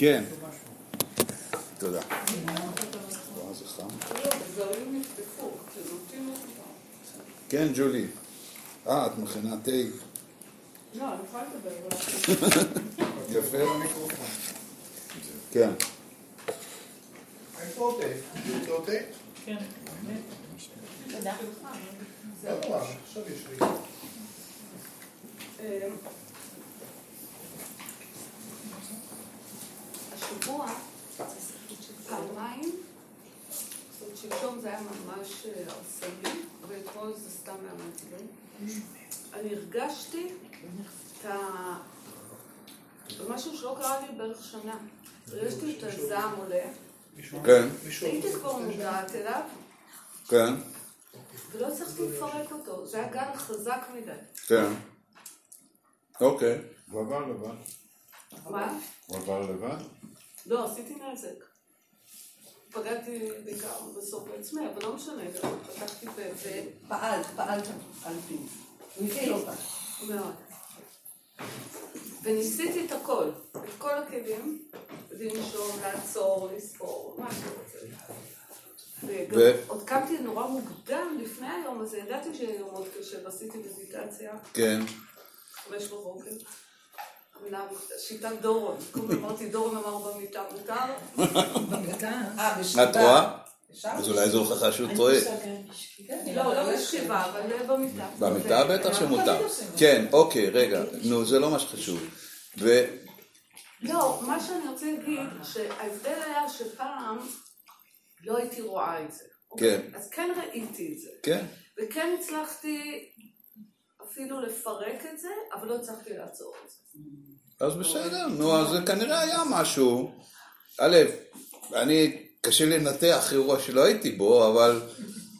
כן. תודה. כן, ג'ולי. אה, את מכינה תה. לא, אני יכולה לדבר. יפה למיקרופון. כן. איפה עוד תה? עוד תה? כן. תודה. לא נורא, עכשיו יש לי. אה, השבוע, פעמיים, זאת אומרת, שלשום זה היה ממש אה, הרסני, ואתמול זה סתם היה מעצבן. אני הרגשתי את ה... משהו שלא קרה לי בערך שנה. הרגשתי את הזעם עולה? כן? הייתי כבר מודעת אליו, כן, ולא הצלחתי לפרק אותו. זה היה גל חזק מדי. כן. אוקיי. הוא עבר לבד. מה? הוא עבר לבד? לא, עשיתי נזק. פגעתי בעיקר בסוף בעצמי, אבל לא משנה, גם פתחתי פה ו... פעלת, פעלת על פיו. הוא הפעיל אותה. מאוד. וניסיתי את הכל, את כל הכלים, לנשום, לעצור, לספור, מה שאתה רוצה. וגם ו- עוד קמתי נורא מוקדם לפני היום הזה, ידעתי שיהיה יום מאוד קשה, ועשיתי מדיטציה, כן. חמש בבוקר. שיטת דורון, קודם אמרתי דורון אמר במיטה מותר, אה, בשבעה. את רואה? אז אולי זו הוכחה שהוא טועה. לא, לא בשבעה, אבל במיטה. במיטה בטח שמותר. כן, אוקיי, רגע. נו, זה לא מה שחשוב. ו... לא, מה שאני רוצה להגיד, שההבדל היה שפעם לא הייתי רואה את זה. כן. אז כן ראיתי את זה. כן. וכן הצלחתי אפילו לפרק את זה, אבל לא הצלחתי לעצור את זה. אז בסדר, נו, אז זה כנראה היה משהו. א', אני, קשה לי לנתח אירוע שלא הייתי בו, אבל...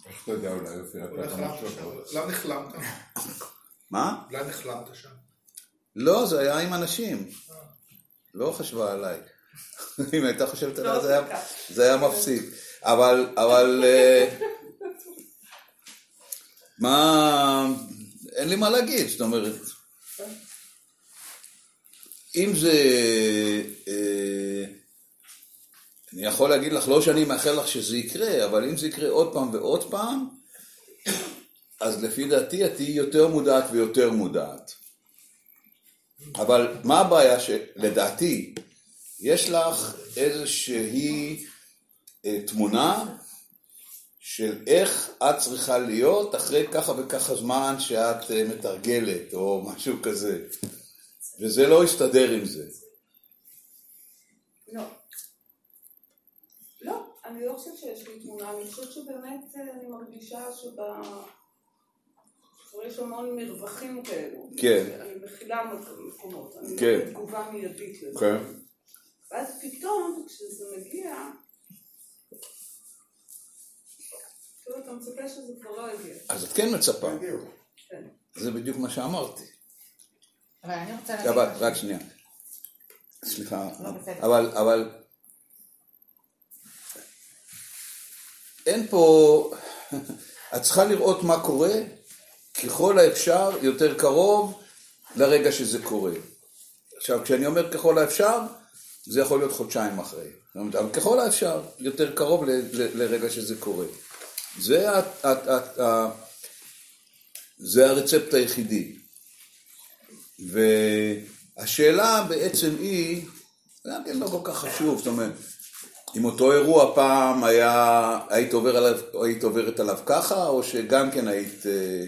איך אתה יודע אולי אולי משהו? שם? לאן החלמת? מה? לאן החלמת שם? לא, זה היה עם אנשים. לא חשבה עליי. אם הייתה חושבת עליי, זה היה- זה היה מפסיק. אבל, אבל... אה, מה... אין לי מה להגיד, זאת אומרת... אם זה... אה, אני יכול להגיד לך, לא שאני מאחל לך שזה יקרה, אבל אם זה יקרה עוד פעם ועוד פעם, אז לפי דעתי את תהיי יותר מודעת ויותר מודעת. אבל מה הבעיה שלדעתי, יש לך איזושהי אה, תמונה של איך את צריכה להיות אחרי ככה וככה זמן שאת אה, מתרגלת או משהו כזה, וזה לא יסתדר עם זה. לא. לא, אני לא חושבת שיש לי תמונה, אני חושבת שבאמת אה, אני מרגישה שב... יש המון מרווחים כאלו. כן. אני מכילה מקומות. אני כן. בתגובה מיידית לזה. כן. ואז פתאום, כשזה מגיע, כאילו אתה מצפה שזה כבר לא יגיע. אז את כן מצפה, בדיוק. כן. זה בדיוק מה שאמרתי. אבל אני רוצה להגיד אבל. רק שנייה. סליחה, לא. אבל, אבל אין פה, את צריכה לראות מה קורה ככל האפשר יותר קרוב לרגע שזה קורה. עכשיו, כשאני אומר ככל האפשר, זה יכול להיות חודשיים אחרי. אבל ככל האפשר, יותר קרוב ל, ל, לרגע שזה קורה. זה, ה, ה, ה, ה, זה הרצפט היחידי. והשאלה בעצם היא, גם כן לא כל כך חשוב, זאת אומרת, אם אותו אירוע פעם היה, היית, עובר עליו, היית עוברת עליו ככה, או שגם כן היית... אה,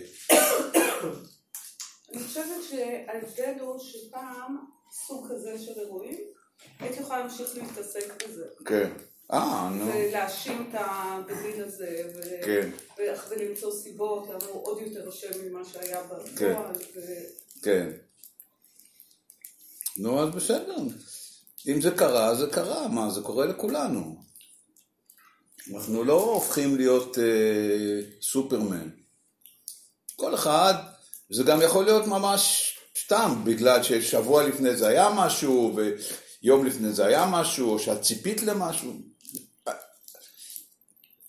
אני חושבת שההבדל הוא שפעם סוג כזה של אירועים, הייתי יכולה להמשיך להתעסק בזה. כן. אה, נו. ולהאשים את הבדיל הזה, ו- כן. ולמצוא סיבות למה הוא עוד יותר אשם ממה שהיה כן. בפועל. ו- כן. נו, אז בסדר. אם זה קרה, זה קרה. מה, זה קורה לכולנו. אנחנו לא הופכים להיות אה, סופרמן. כל אחד, זה גם יכול להיות ממש סתם, בגלל ששבוע לפני זה היה משהו, ויום לפני זה היה משהו, או שאת ציפית למשהו.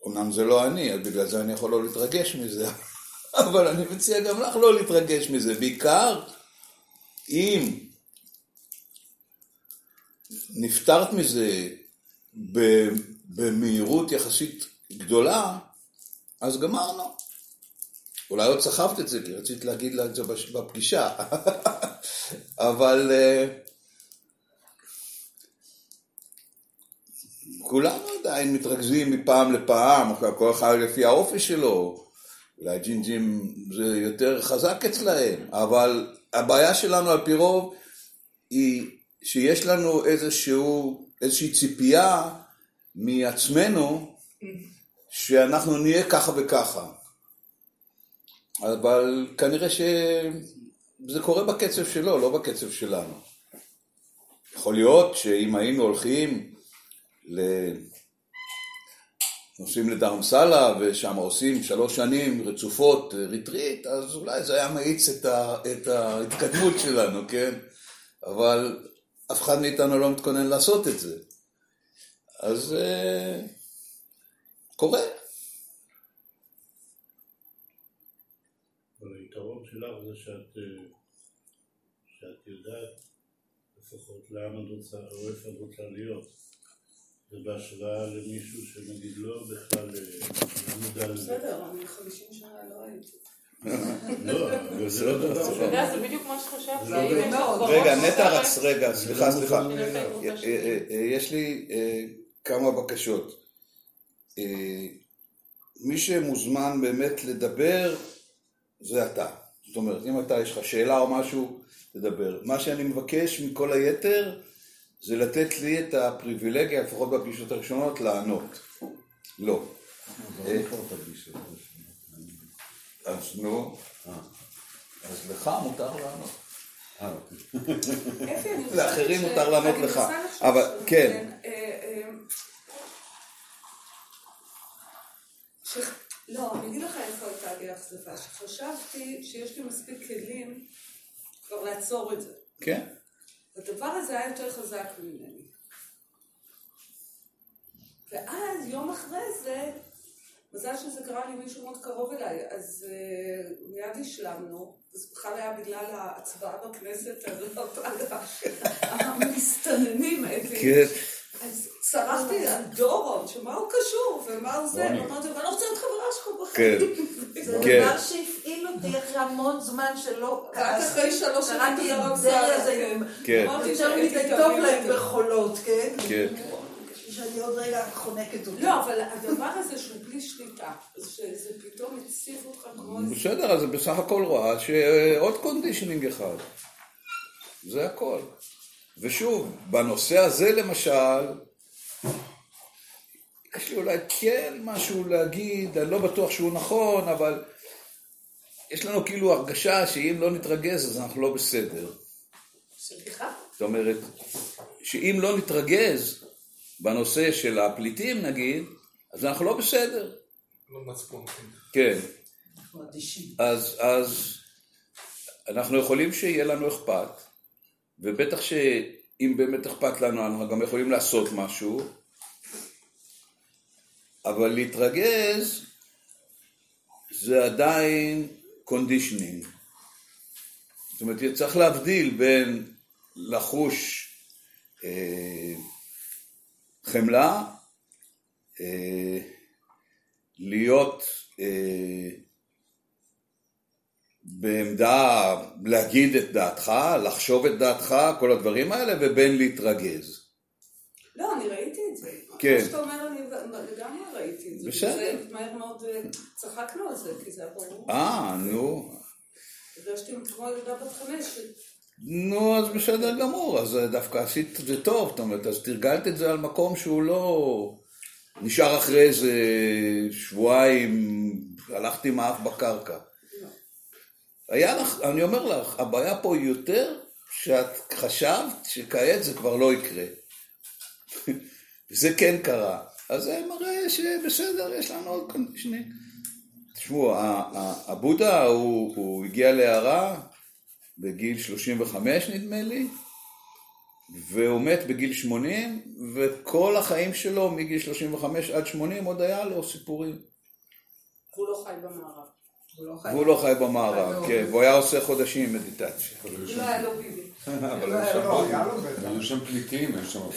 אמנם זה לא אני, אז בגלל זה אני יכול לא להתרגש מזה, אבל אני מציע גם לך לא להתרגש מזה, בעיקר אם נפטרת מזה במהירות יחסית גדולה, אז גמרנו. אולי עוד סחבת את זה, כי רצית להגיד לה את זה בפגישה. אבל אה, כולנו עדיין מתרכזים מפעם לפעם, כל אחד לפי האופי שלו. אולי ג'ינג'ים זה יותר חזק אצלהם, אבל הבעיה שלנו על פי רוב היא שיש לנו איזשהו, איזושהי ציפייה מעצמנו שאנחנו נהיה ככה וככה. אבל כנראה שזה קורה בקצב שלו, לא בקצב שלנו. יכול להיות שאם היינו הולכים ל... נוסעים לדרמסלה ושם עושים שלוש שנים רצופות ריטריט, אז אולי זה היה מאיץ את, ה... את ההתקדמות שלנו, כן? אבל אף אחד מאיתנו לא מתכונן לעשות את זה. אז אה, קורה. אבל היתרון שלך זה שאת, אה, שאת יודעת לפחות לאן את רוצה, או איפה את רוצה להיות. זה בהשוואה למישהו שנגיד לא בכלל אה, לא מודע לזה. בסדר, אני 50 שנה לא הייתי. לא, זה לא דבר אתה. יודע, זה בדיוק מה שחשבתי. בראש רגע, נטע רץ, רגע, סליחה, סליחה. לא. אה, אה, אה, יש לי כמה בקשות. מי שמוזמן באמת לדבר זה אתה. זאת אומרת, אם אתה, יש לך שאלה או משהו, תדבר. מה שאני מבקש מכל היתר זה לתת לי את הפריבילגיה, לפחות בפגישות הראשונות, לענות. לא. אה, אז נו, אז לך מותר לענות. אני חושבת לאחרים מותר לענות לך. אבל, שוב, כן. אה, אה, לא, אני אגיד לך איפה הייתה לי אכזבה, שחשבתי שיש לי מספיק כלים כבר לעצור את זה. כן. הדבר הזה היה יותר חזק ממני. ואז יום אחרי זה, מזל שזה קרה לי מישהו מאוד קרוב אליי, אז uh, מיד השלמנו, וזה בכלל היה בגלל ההצבעה בכנסת על המסתננים, אתי. כן. אז צרחתי על דורון, שמה הוא קשור, ומה זה, ואמרתי, אבל אני לא רוצה להיות חברה שלך כן. בחיים. זה כן. דבר שהפעיל אותי אחרי המון זמן שלא... רק אחרי שלוש שנים קראתי את זה, כן. כן. אמרתי יותר מדי טוב להם. בחולות, כן? שאני עוד רגע חונקת אותי. לא, אבל הדבר הזה שהוא בלי שליטה, שזה פתאום הציף אותך כמו. בסדר, אז זה בסך הכל רואה שעוד conditioning אחד. זה הכל. ושוב, בנושא הזה למשל, יש לי אולי כן משהו להגיד, אני לא בטוח שהוא נכון, אבל יש לנו כאילו הרגשה שאם לא נתרגז אז אנחנו לא בסדר. סליחה? זאת אומרת, שאם לא נתרגז בנושא של הפליטים נגיד, אז אנחנו לא בסדר. לא מצפון. כן. אדישים. אז, אז אנחנו יכולים שיהיה לנו אכפת, ובטח שאם באמת אכפת לנו, אנחנו גם יכולים לעשות משהו, אבל להתרגז זה עדיין conditioning. זאת אומרת, צריך להבדיל בין לחוש אה, חמלה, אה, להיות אה, בעמדה להגיד את דעתך, לחשוב את דעתך, כל הדברים האלה, ובין להתרגז. לא, אני ראיתי את זה. כן. מה שאתה אומר, אני לגמרי ראיתי את זה. בסדר. מהר מאוד אה, צחקנו על זה, כי זה היה ברור. אה, נו. הרגשתי כמו ילדה בת חמש. נו, אז בסדר גמור, אז דווקא עשית את זה טוב, זאת אומרת, אז תרגלת את זה על מקום שהוא לא... נשאר אחרי איזה שבועיים, הלכתי עם האף בקרקע. היה לך, אני אומר לך, הבעיה פה היא יותר שאת חשבת שכעת זה כבר לא יקרה. וזה כן קרה. אז זה מראה שבסדר, יש לנו עוד שני. תשמעו, הבודה הוא, הוא הגיע להערה בגיל 35 נדמה לי, והוא מת בגיל 80, וכל החיים שלו מגיל 35 עד 80 עוד היה לו סיפורים. הוא לא חי במערב. הוא לא חי. והוא לא חי במערב, כן, והוא היה עושה חודשים מדיטציה. אבל היו לא שם- היה לו ביבי. אבל לא לא. היו שם פליטים, היו שם הרבה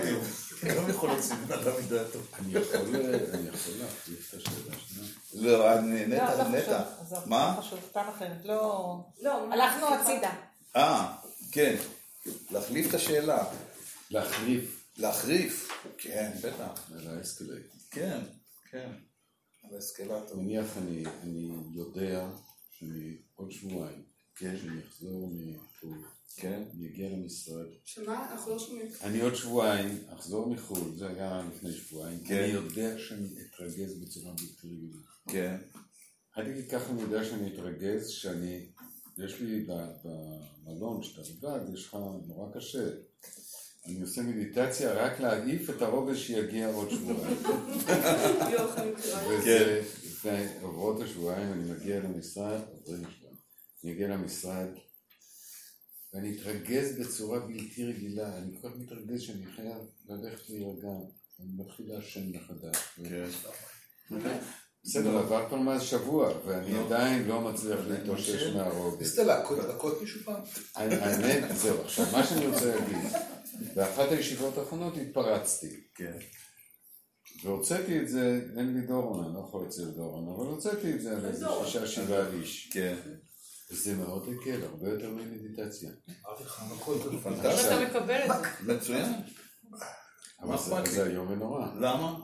פליטים. הודים. לא יכול להוציא בן אדם מדעתו. אני יכול אני להחליף את השאלה שנייה. לא, אני- לא, נטע, לא חשוב, נטע. עזוב, מה? לא חשוב, פעם אחרת, לא... לא, הלכנו. הצידה. אה, כן. להחליף את השאלה. להחליף להחריף. כן, בטח. על ה escalate. כן, כן. על האסקלטור. נניח אני, אני יודע שאני עוד שבועיים, כן. כשאני אחזור מחו"ל, כן. אני אגיע למשרד, שמה? אנחנו לא שומעים. אני עוד שבועיים אחזור מחו"ל, זה היה לפני שבועיים, כן. אני יודע שאני אתרגז בצורה בלתי רגילה. כן. עד כדי כך אני יודע שאני אתרגז, שאני, יש לי במלון, שאתה לבד, יש לך נורא קשה. אני עושה מדיטציה רק להעיף את הרוגז שיגיע עוד שבועיים. וזה, ועוברות השבועיים, אני מגיע למשרד, עוברים שבועיים, אני מגיע למשרד, ואני אתרגז בצורה בלתי רגילה, אני כל כך מתרגז שאני חייב ללכת להירגע, אני מתחיל לעשן מחדש. כן. בסדר, עבר כבר מאז שבוע, ואני עדיין לא מצליח להתאושש מהרוגז. ניסית להכות מישהו פעם? האמת, זהו, עכשיו, מה שאני רוצה להגיד, באחת הישיבות האחרונות התפרצתי, כן. והוצאתי את זה, אין לי דורון, אני לא יכול להוציא את דורון, אבל הוצאתי את זה על איזה שישה שבעה איש. כן. וזה מאוד הקל, הרבה יותר ממדיטציה. זה איך אתה. מקבל את זה? מצוין. אבל זה-? זה איום ונורא. למה?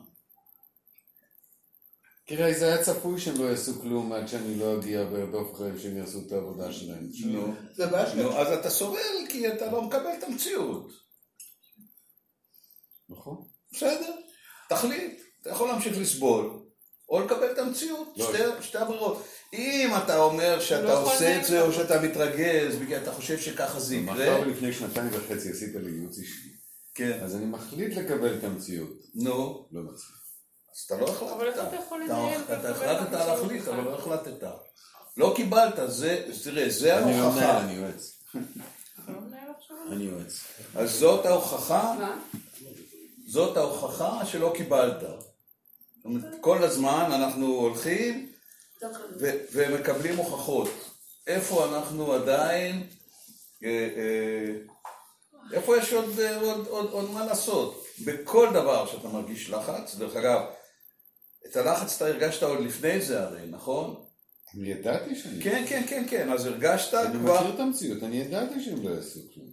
תראה, זה היה צפוי שהם לא יעשו כלום עד שאני לא אגיע וארדוף אחריהם שהם יעשו את העבודה שלהם. נו. זה בעיה שלהם. נו, אז אתה סובל כי אתה לא מקבל את המציאות. נכון? בסדר, תחליט. אתה יכול להמשיך לסבול, או לקבל את המציאות. לא. שתי- שתי הברירות. אם אתה אומר שאתה לא עושה את זה, או שאתה מתרגז, בגלל אתה חושב שככה זה מאחר יקרה, ולפני שנתיים וחצי עשית לי ייעוץ אישי, כן. אז אני מחליט לקבל את המציאות. נו, לא מצליח. אז אתה לא החלטת. אבל איך אתה יכול לנהל אתה החלטת להחליט? אבל לא החלטת. לא קיבלת, זה, תראה, זה אני לא ההוכחה. אני יועץ. לא? אני יועץ. אז זאת ההוכחה, מה? זאת ההוכחה שלא קיבלת. כל הזמן אנחנו הולכים ו- ומקבלים הוכחות. איפה אנחנו עדיין, אה, אה, איפה יש עוד, אה, עוד, עוד, עוד מה לעשות? בכל דבר שאתה מרגיש לחץ, דרך אגב, את הלחץ אתה הרגשת עוד לפני זה הרי, נכון? אני ידעתי שאני... כן, כן, כן, כן, אז הרגשת אני כבר, מכיר את המציאות, אני ידעתי שהם לא יעשו כלום.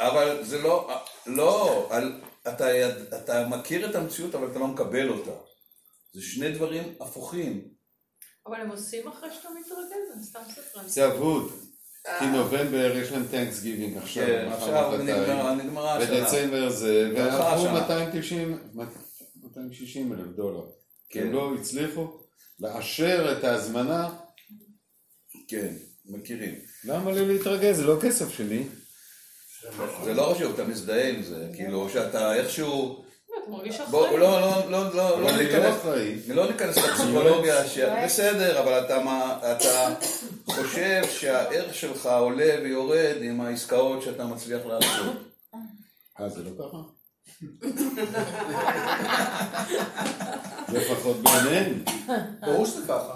אבל זה לא, לא, על, אתה, אתה מכיר את המציאות אבל אתה לא מקבל אותה. זה שני דברים הפוכים. אבל הם עושים אחרי שאתה מתרגז, אני סתם ספרן. זה אבוד. כי נובמבר יש להם טנקס גיבינג עכשיו, כן, עכשיו. נגמרה השנה. בדצמבר זה, ועברו השנה. 290, 260 אלף דולר. כי כן. הם לא הצליחו לאשר את ההזמנה. כן, מכירים. למה לי להתרגז? זה לא כסף שלי. זה לא חשוב, אתה מזדהה עם זה, כאילו שאתה איכשהו... אתה מרגיש אחראי. לא, לא, לא, לא, לא לא ניכנס, אחראי. לא ניכנס לפסיכולוגיה. בסדר, אבל אתה חושב שהערך שלך עולה ויורד עם העסקאות שאתה מצליח לעשות. אה, זה לא ככה? לפחות ביניהם. ברור שזה ככה.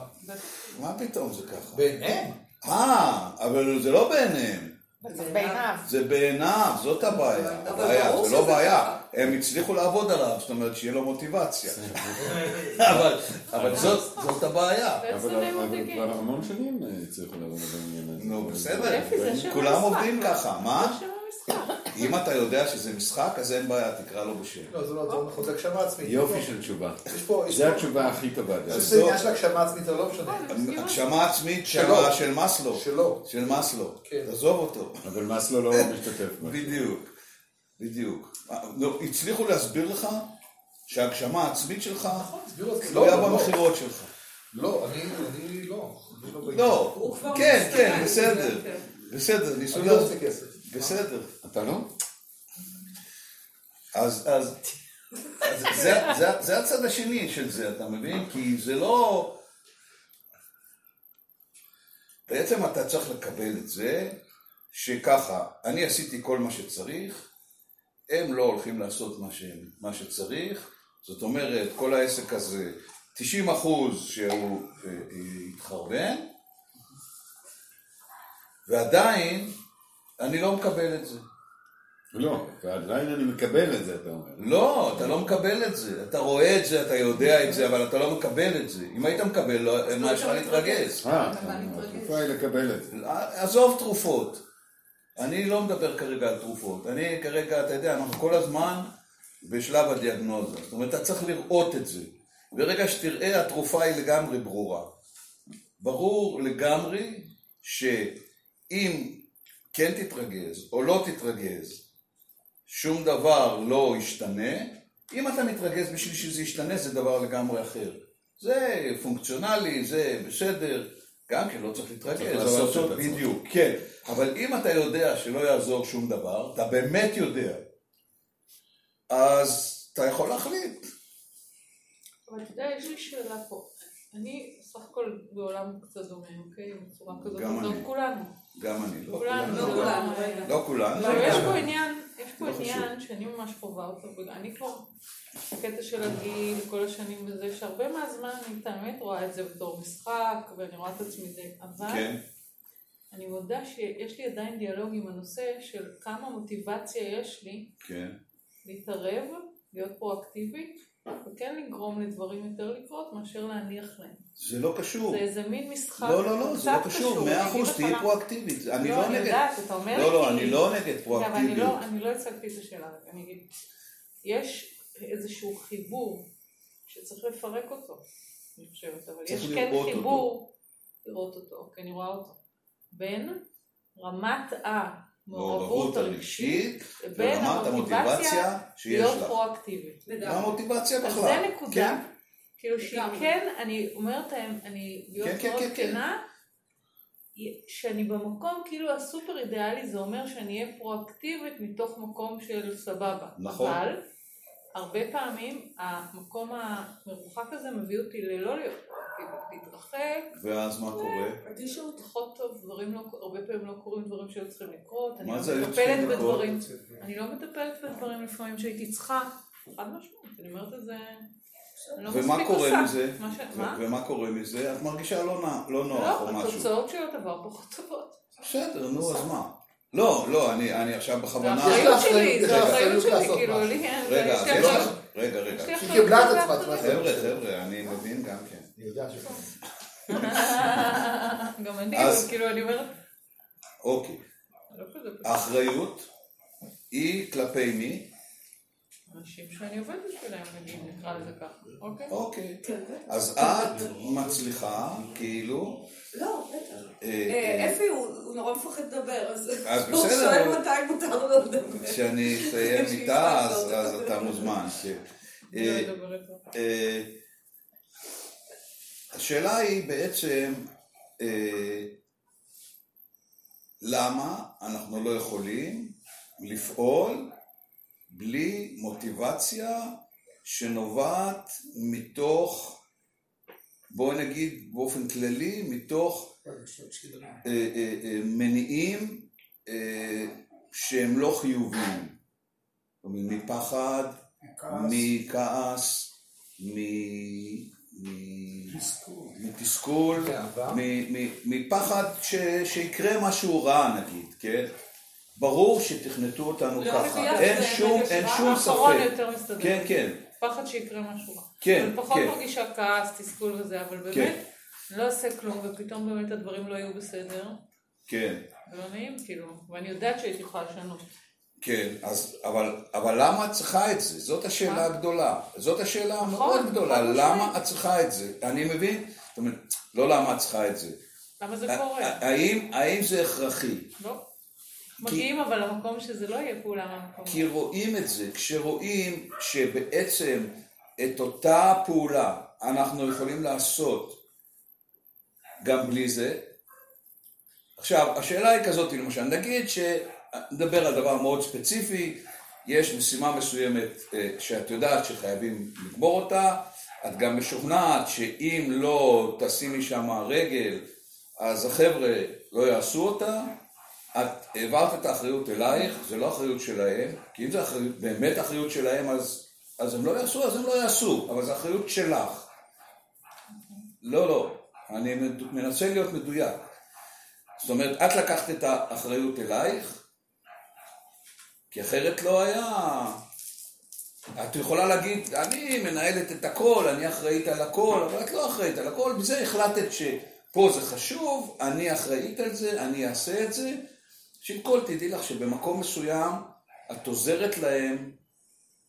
מה פתאום זה ככה? ביניהם. אה, אבל זה לא בעיניהם. זה בעיניו. זה בעיניו, זאת הבעיה. הבעיה, זה לא בעיה. הם הצליחו לעבוד עליו, זאת אומרת שיהיה לו מוטיבציה. אבל- אבל זאת זאת הבעיה. אבל? כבר המון שנים הצליחו לעבוד על העניין הזה. נו, בסדר, יופי, זה שם כולם המשחק. עובדים ככה, מה? זה. אם אתה יודע שזה משחק, אז אין בעיה, תקרא לו בשם. לא, זה לא זה לא נכון, זה הגשמה עצמית. יופי של תשובה. יש פה, יש זו פה, התשובה הכי טובה. זה עניין של הגשמה עצמית, זה לא משנה. הגשמה עצמית. של- מאסלו. שלו. של מאסלו. כן. עזוב אותו. אבל מאסלו לא משתתף. בדיוק. בדיוק. לא, הצליחו להסביר לך שההגשמה העצמית שלך זה. תלויה לא, לא, במכירות שלך. לא, אני אני לא. לא. לא, כן, כן, בסדר. זה. בסדר, ניסו אני לא להסביר. בסדר. אתה לא? אז, אז, אז זה, זה, זה הצד השני של זה, אתה מבין? כי זה לא... בעצם אתה צריך לקבל את זה שככה, אני עשיתי כל מה שצריך, הם לא הולכים לעשות מה, שהם, מה שצריך, זאת אומרת, כל העסק הזה 90 אחוז שהוא אה, אה, התחרבן, ועדיין אני לא מקבל את זה. לא, ועדיין אני מקבל את זה, אתה אומר. לא, אתה לא מקבל את זה. אתה רואה את זה, אתה יודע את זה, אבל אתה לא מקבל את זה. אם היית מקבל, לא- מה יש לך להתרגז? אה. התקופה היא לקבל את זה. עזוב תרופות. אני לא מדבר כרגע על תרופות. אני כרגע, אתה יודע, אנחנו כל הזמן בשלב הדיאגנוזה. זאת אומרת, אתה צריך לראות את זה. ברגע שתראה, התרופה היא לגמרי ברורה. ברור לגמרי שאם כן תתרגז או לא תתרגז, שום דבר לא ישתנה. אם אתה מתרגז בשביל שזה ישתנה, זה דבר לגמרי אחר. זה פונקציונלי, זה בסדר, גם כן לא צריך להתרגז. צריך אבל לעשות את. בדיוק, כן. אבל אם אתה יודע שלא יעזור שום דבר, אתה באמת יודע, אז אתה יכול להחליט. אבל אתה יודע, יש לי שאלה פה. אני סך הכל בעולם קצת דומה, אוקיי? בצורה כזאת. גם אני. כולנו. גם אני, לא כולנו. לא זה כולנו. לא. לא, יש פה עניין, יש פה לא. עניין שאני ממש חווה אותו, אני כבר, הקטע של הגיל, כל השנים וזה, שהרבה מהזמן אני האמת רואה את זה בתור משחק, ואני רואה את עצמי זה, אבל כן, אני מודה שיש לי עדיין דיאלוג עם הנושא של כמה מוטיבציה יש לי כן. להתערב, להיות פרואקטיבית, וכן לגרום לדברים יותר לקרות מאשר להניח להם. זה לא קשור. זה איזה מין משחק לא, לא, לא, זה לא קשור. מאה אחוז, תהיי. פרואקטיבית. אני לא, לא אני נגד. יודעת, אתה אומר לא, לא, כי- אני לא נגד רגע, אבל אני פרואקטיביות. לא, אני לא הצגתי את השאלה, אני אגיד, יש איזשהו חיבור שצריך לפרק אותו, אני חושבת, אבל יש כן חיבור, לראות אותו, כי אני רואה אותו, בין רמת המעורבות הרגשית ורמת המוטיבציה שיש להיות לך. פרואקטיבית. המוטיבציה בכלל. אז זה נקודה, כן. כאילו שהיא לגמרי. כן, אני אומרת להם, אני להיות כן, כן, מאוד. כנה, שאני במקום כאילו הסופר אידיאלי זה אומר שאני אהיה פרואקטיבית מתוך מקום של סבבה. נכון. אבל הרבה פעמים המקום המרוחק הזה מביא אותי ללא להיות פרואקטיבית, להתרחק, ואז מה קורה? אדישות, פחות טוב, דברים לא, הרבה פעמים לא קורים דברים שהיו צריכים לקרות, אני מה לא זה היו צריכים לקרות? בדברים, אני לא מטפלת בדברים לפעמים שהייתי צריכה, חד משמעית, אני אומרת את זה, לא ומה קורה עושה. מזה? ומה קורה מזה? את מרגישה לא לא נוח או לא, משהו. התוצאות של הדבר פחות טובות. בסדר, נו, אז מה? לא, לא, אני אני עכשיו זה בכוונה... האחריות שלי, יש זה האחריות אחריות שלי, כאילו. לי אין, רגע, אחריות. רגע, רגע. אחריות קיבלה את עצמה, חבר'ה, חבר'ה, אני מבין גם כן. יודע ש... גם אני, אז- כאילו, אני אומרת, אוקיי. לא. האחריות היא כלפי מי? אנשים שאני עובדת בשבילם, נגיד, נקרא לזה ככה, אוקיי? אוקיי. כן. אז את מצליחה, כאילו... לא, בטח. אה, אה, אה, אפי הוא נורא מפחד לדבר, אז אז הוא שואל מתי מותר לו לדבר. כשאני אסיים איתה, אז. אז אתה מוזמן. כן. אני לא אה, אדבר איתו. אה, השאלה היא בעצם אה, למה אנחנו לא יכולים לפעול בלי מוטיבציה שנובעת מתוך, בואי נגיד באופן כללי, מתוך אה, אה, אה, מניעים אה, שהם לא חיוביים. מפחד, מכעס, מ- מתסכול, מ- מפחד ש- שיקרה משהו רע נגיד, כן? ברור שתכנתו אותנו לא, ככה, אין שום, ספק. יותר מסתדר. כן, כן, פחד שיקרה משהו רע. כן, אני פחות כן. מרגישה כעס, תסכול וזה, אבל באמת, כן. אני לא אעשה כלום, ופתאום באמת הדברים לא יהיו בסדר. כן, לא נעים, כאילו, ואני יודעת שהייתי יכולה לשנות. כן, אז, אבל, אבל למה את צריכה את זה? זאת השאלה? הגדולה. זאת השאלה נכון, המאוד גדולה, חד משמעית. למה את צריכה את זה? אני מבין, זאת אומרת, לא למה את צריכה את זה. למה זה קורה? האם, האם זה הכרחי? לא. מגיעים אבל למקום שזה לא יהיה פעולה מהמקום. כי רואים את זה, כשרואים שבעצם את אותה פעולה אנחנו יכולים לעשות גם בלי זה. עכשיו, השאלה היא כזאת, למשל, נגיד שנדבר על דבר מאוד ספציפי, יש משימה מסוימת אה, שאת יודעת שחייבים לגמור אותה, את גם משוכנעת שאם לא תשימי שם רגל, אז החבר'ה לא יעשו אותה, את העברת את האחריות אלייך, זה לא אחריות שלהם, כי אם זה אחריות, באמת אחריות שלהם, אז, אז הם לא יעשו, אז הם לא יעשו, אבל זו אחריות שלך. לא, לא, אני מנסה להיות מדויק. זאת אומרת, את לקחת את האחריות אלייך, כי אחרת לא היה... את יכולה להגיד, אני מנהלת את הכל, אני אחראית על הכל, אבל את לא אחראית על הכל, בזה החלטת שפה זה חשוב, אני אחראית על זה, אני אעשה את זה. ראשית כל, תדעי לך שבמקום מסוים את עוזרת להם,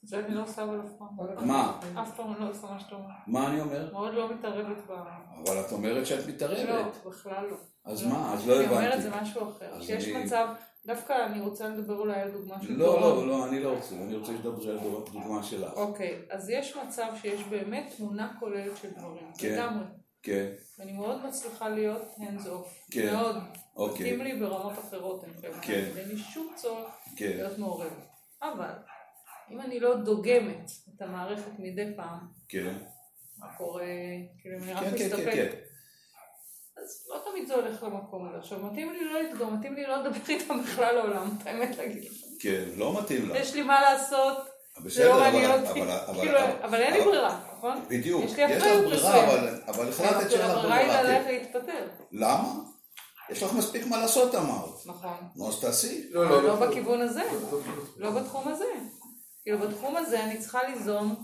זה אני לא עושה אבל אף פעם. מה? אף פעם אני לא עושה מה שאתה אומר. מה אני אומר? מאוד לא מתערבת ב... אבל את אומרת שאת לא, מתערבת. בכלל לא. אז לא. מה? אז לא אני אומרת הבנתי. זה משהו אחר. שיש מצב, דווקא אני רוצה לדבר אולי על דוגמה של לא, דורון. לא, לא, אני לא רוצה, אני רוצה שתדברי על דוגמה שלך. אוקיי, אז יש מצב שיש באמת תמונה כוללת של דברים. כן. לגמרי. כן, ואני מאוד מצליחה להיות hands off. כן. מאוד. אוקיי. מתאים לי ברמות אחרות, אני חושבת. כן. אין לי שום צורך כן, להיות מעורבת. אבל, אם אני לא דוגמת את המערכת מדי פעם, כן, מה קורה, כאילו אני רק כן, כן, כן, מסתפקת, כן. אז לא תמיד זה הולך למקום הזה. עכשיו, מתאים לי לא לדגום, מתאים לי לא לדבר איתם בכלל לעולם, את האמת להגיד לך. כן, לא מתאים לך. יש לי מה לעשות, זה בסדר, לא אבל- מעניין אותי. אבל- אבל- כאילו, אבל- אבל אין לי ברירה, נכון? בדיוק, יש לי לך אחריות ברירה, מסוימת. אבל- אבל החלטת שאין לך הברירה היא ברירה. ללכת. להתפטר. למה? יש לך מספיק מה לעשות, אמרת. נכון. נו, אז תעשי. לא, אבל לא, לא בכיוון הזה, לא, לא. לא בתחום הזה. כאילו, בתחום הזה אני צריכה ליזום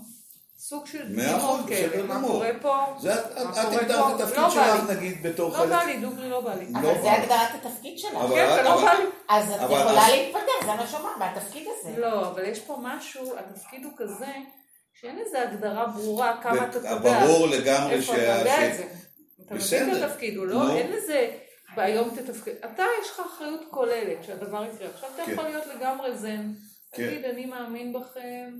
סוג של בסדר כאלה. מה. קורה פה? זה את- מה את הגדרת? את התפקיד לא בא שלך. נגיד, בתור לא חלק... בא לי, דוגרי לא בא לי. לא אבל. זה הגדרת התפקיד שלך. כן, אבל- בא לי. אז את יכולה להתפטר, זה מה שאומר, מהתפקיד הזה. לא, אבל יש פה משהו, התפקיד הוא כזה, שאין איזה הגדרה ברורה כמה אתה ב- תדע. ברור לגמרי איפה אתה יודע את זה. אתה. מבין את התפקיד, הוא. לא, אין לזה, והיום תתפקד. אתה, יש לך אחריות כוללת שהדבר יקרה. עכשיו אתה כן. יכול להיות לגמרי זן. כן. תגיד, אני מאמין בכם,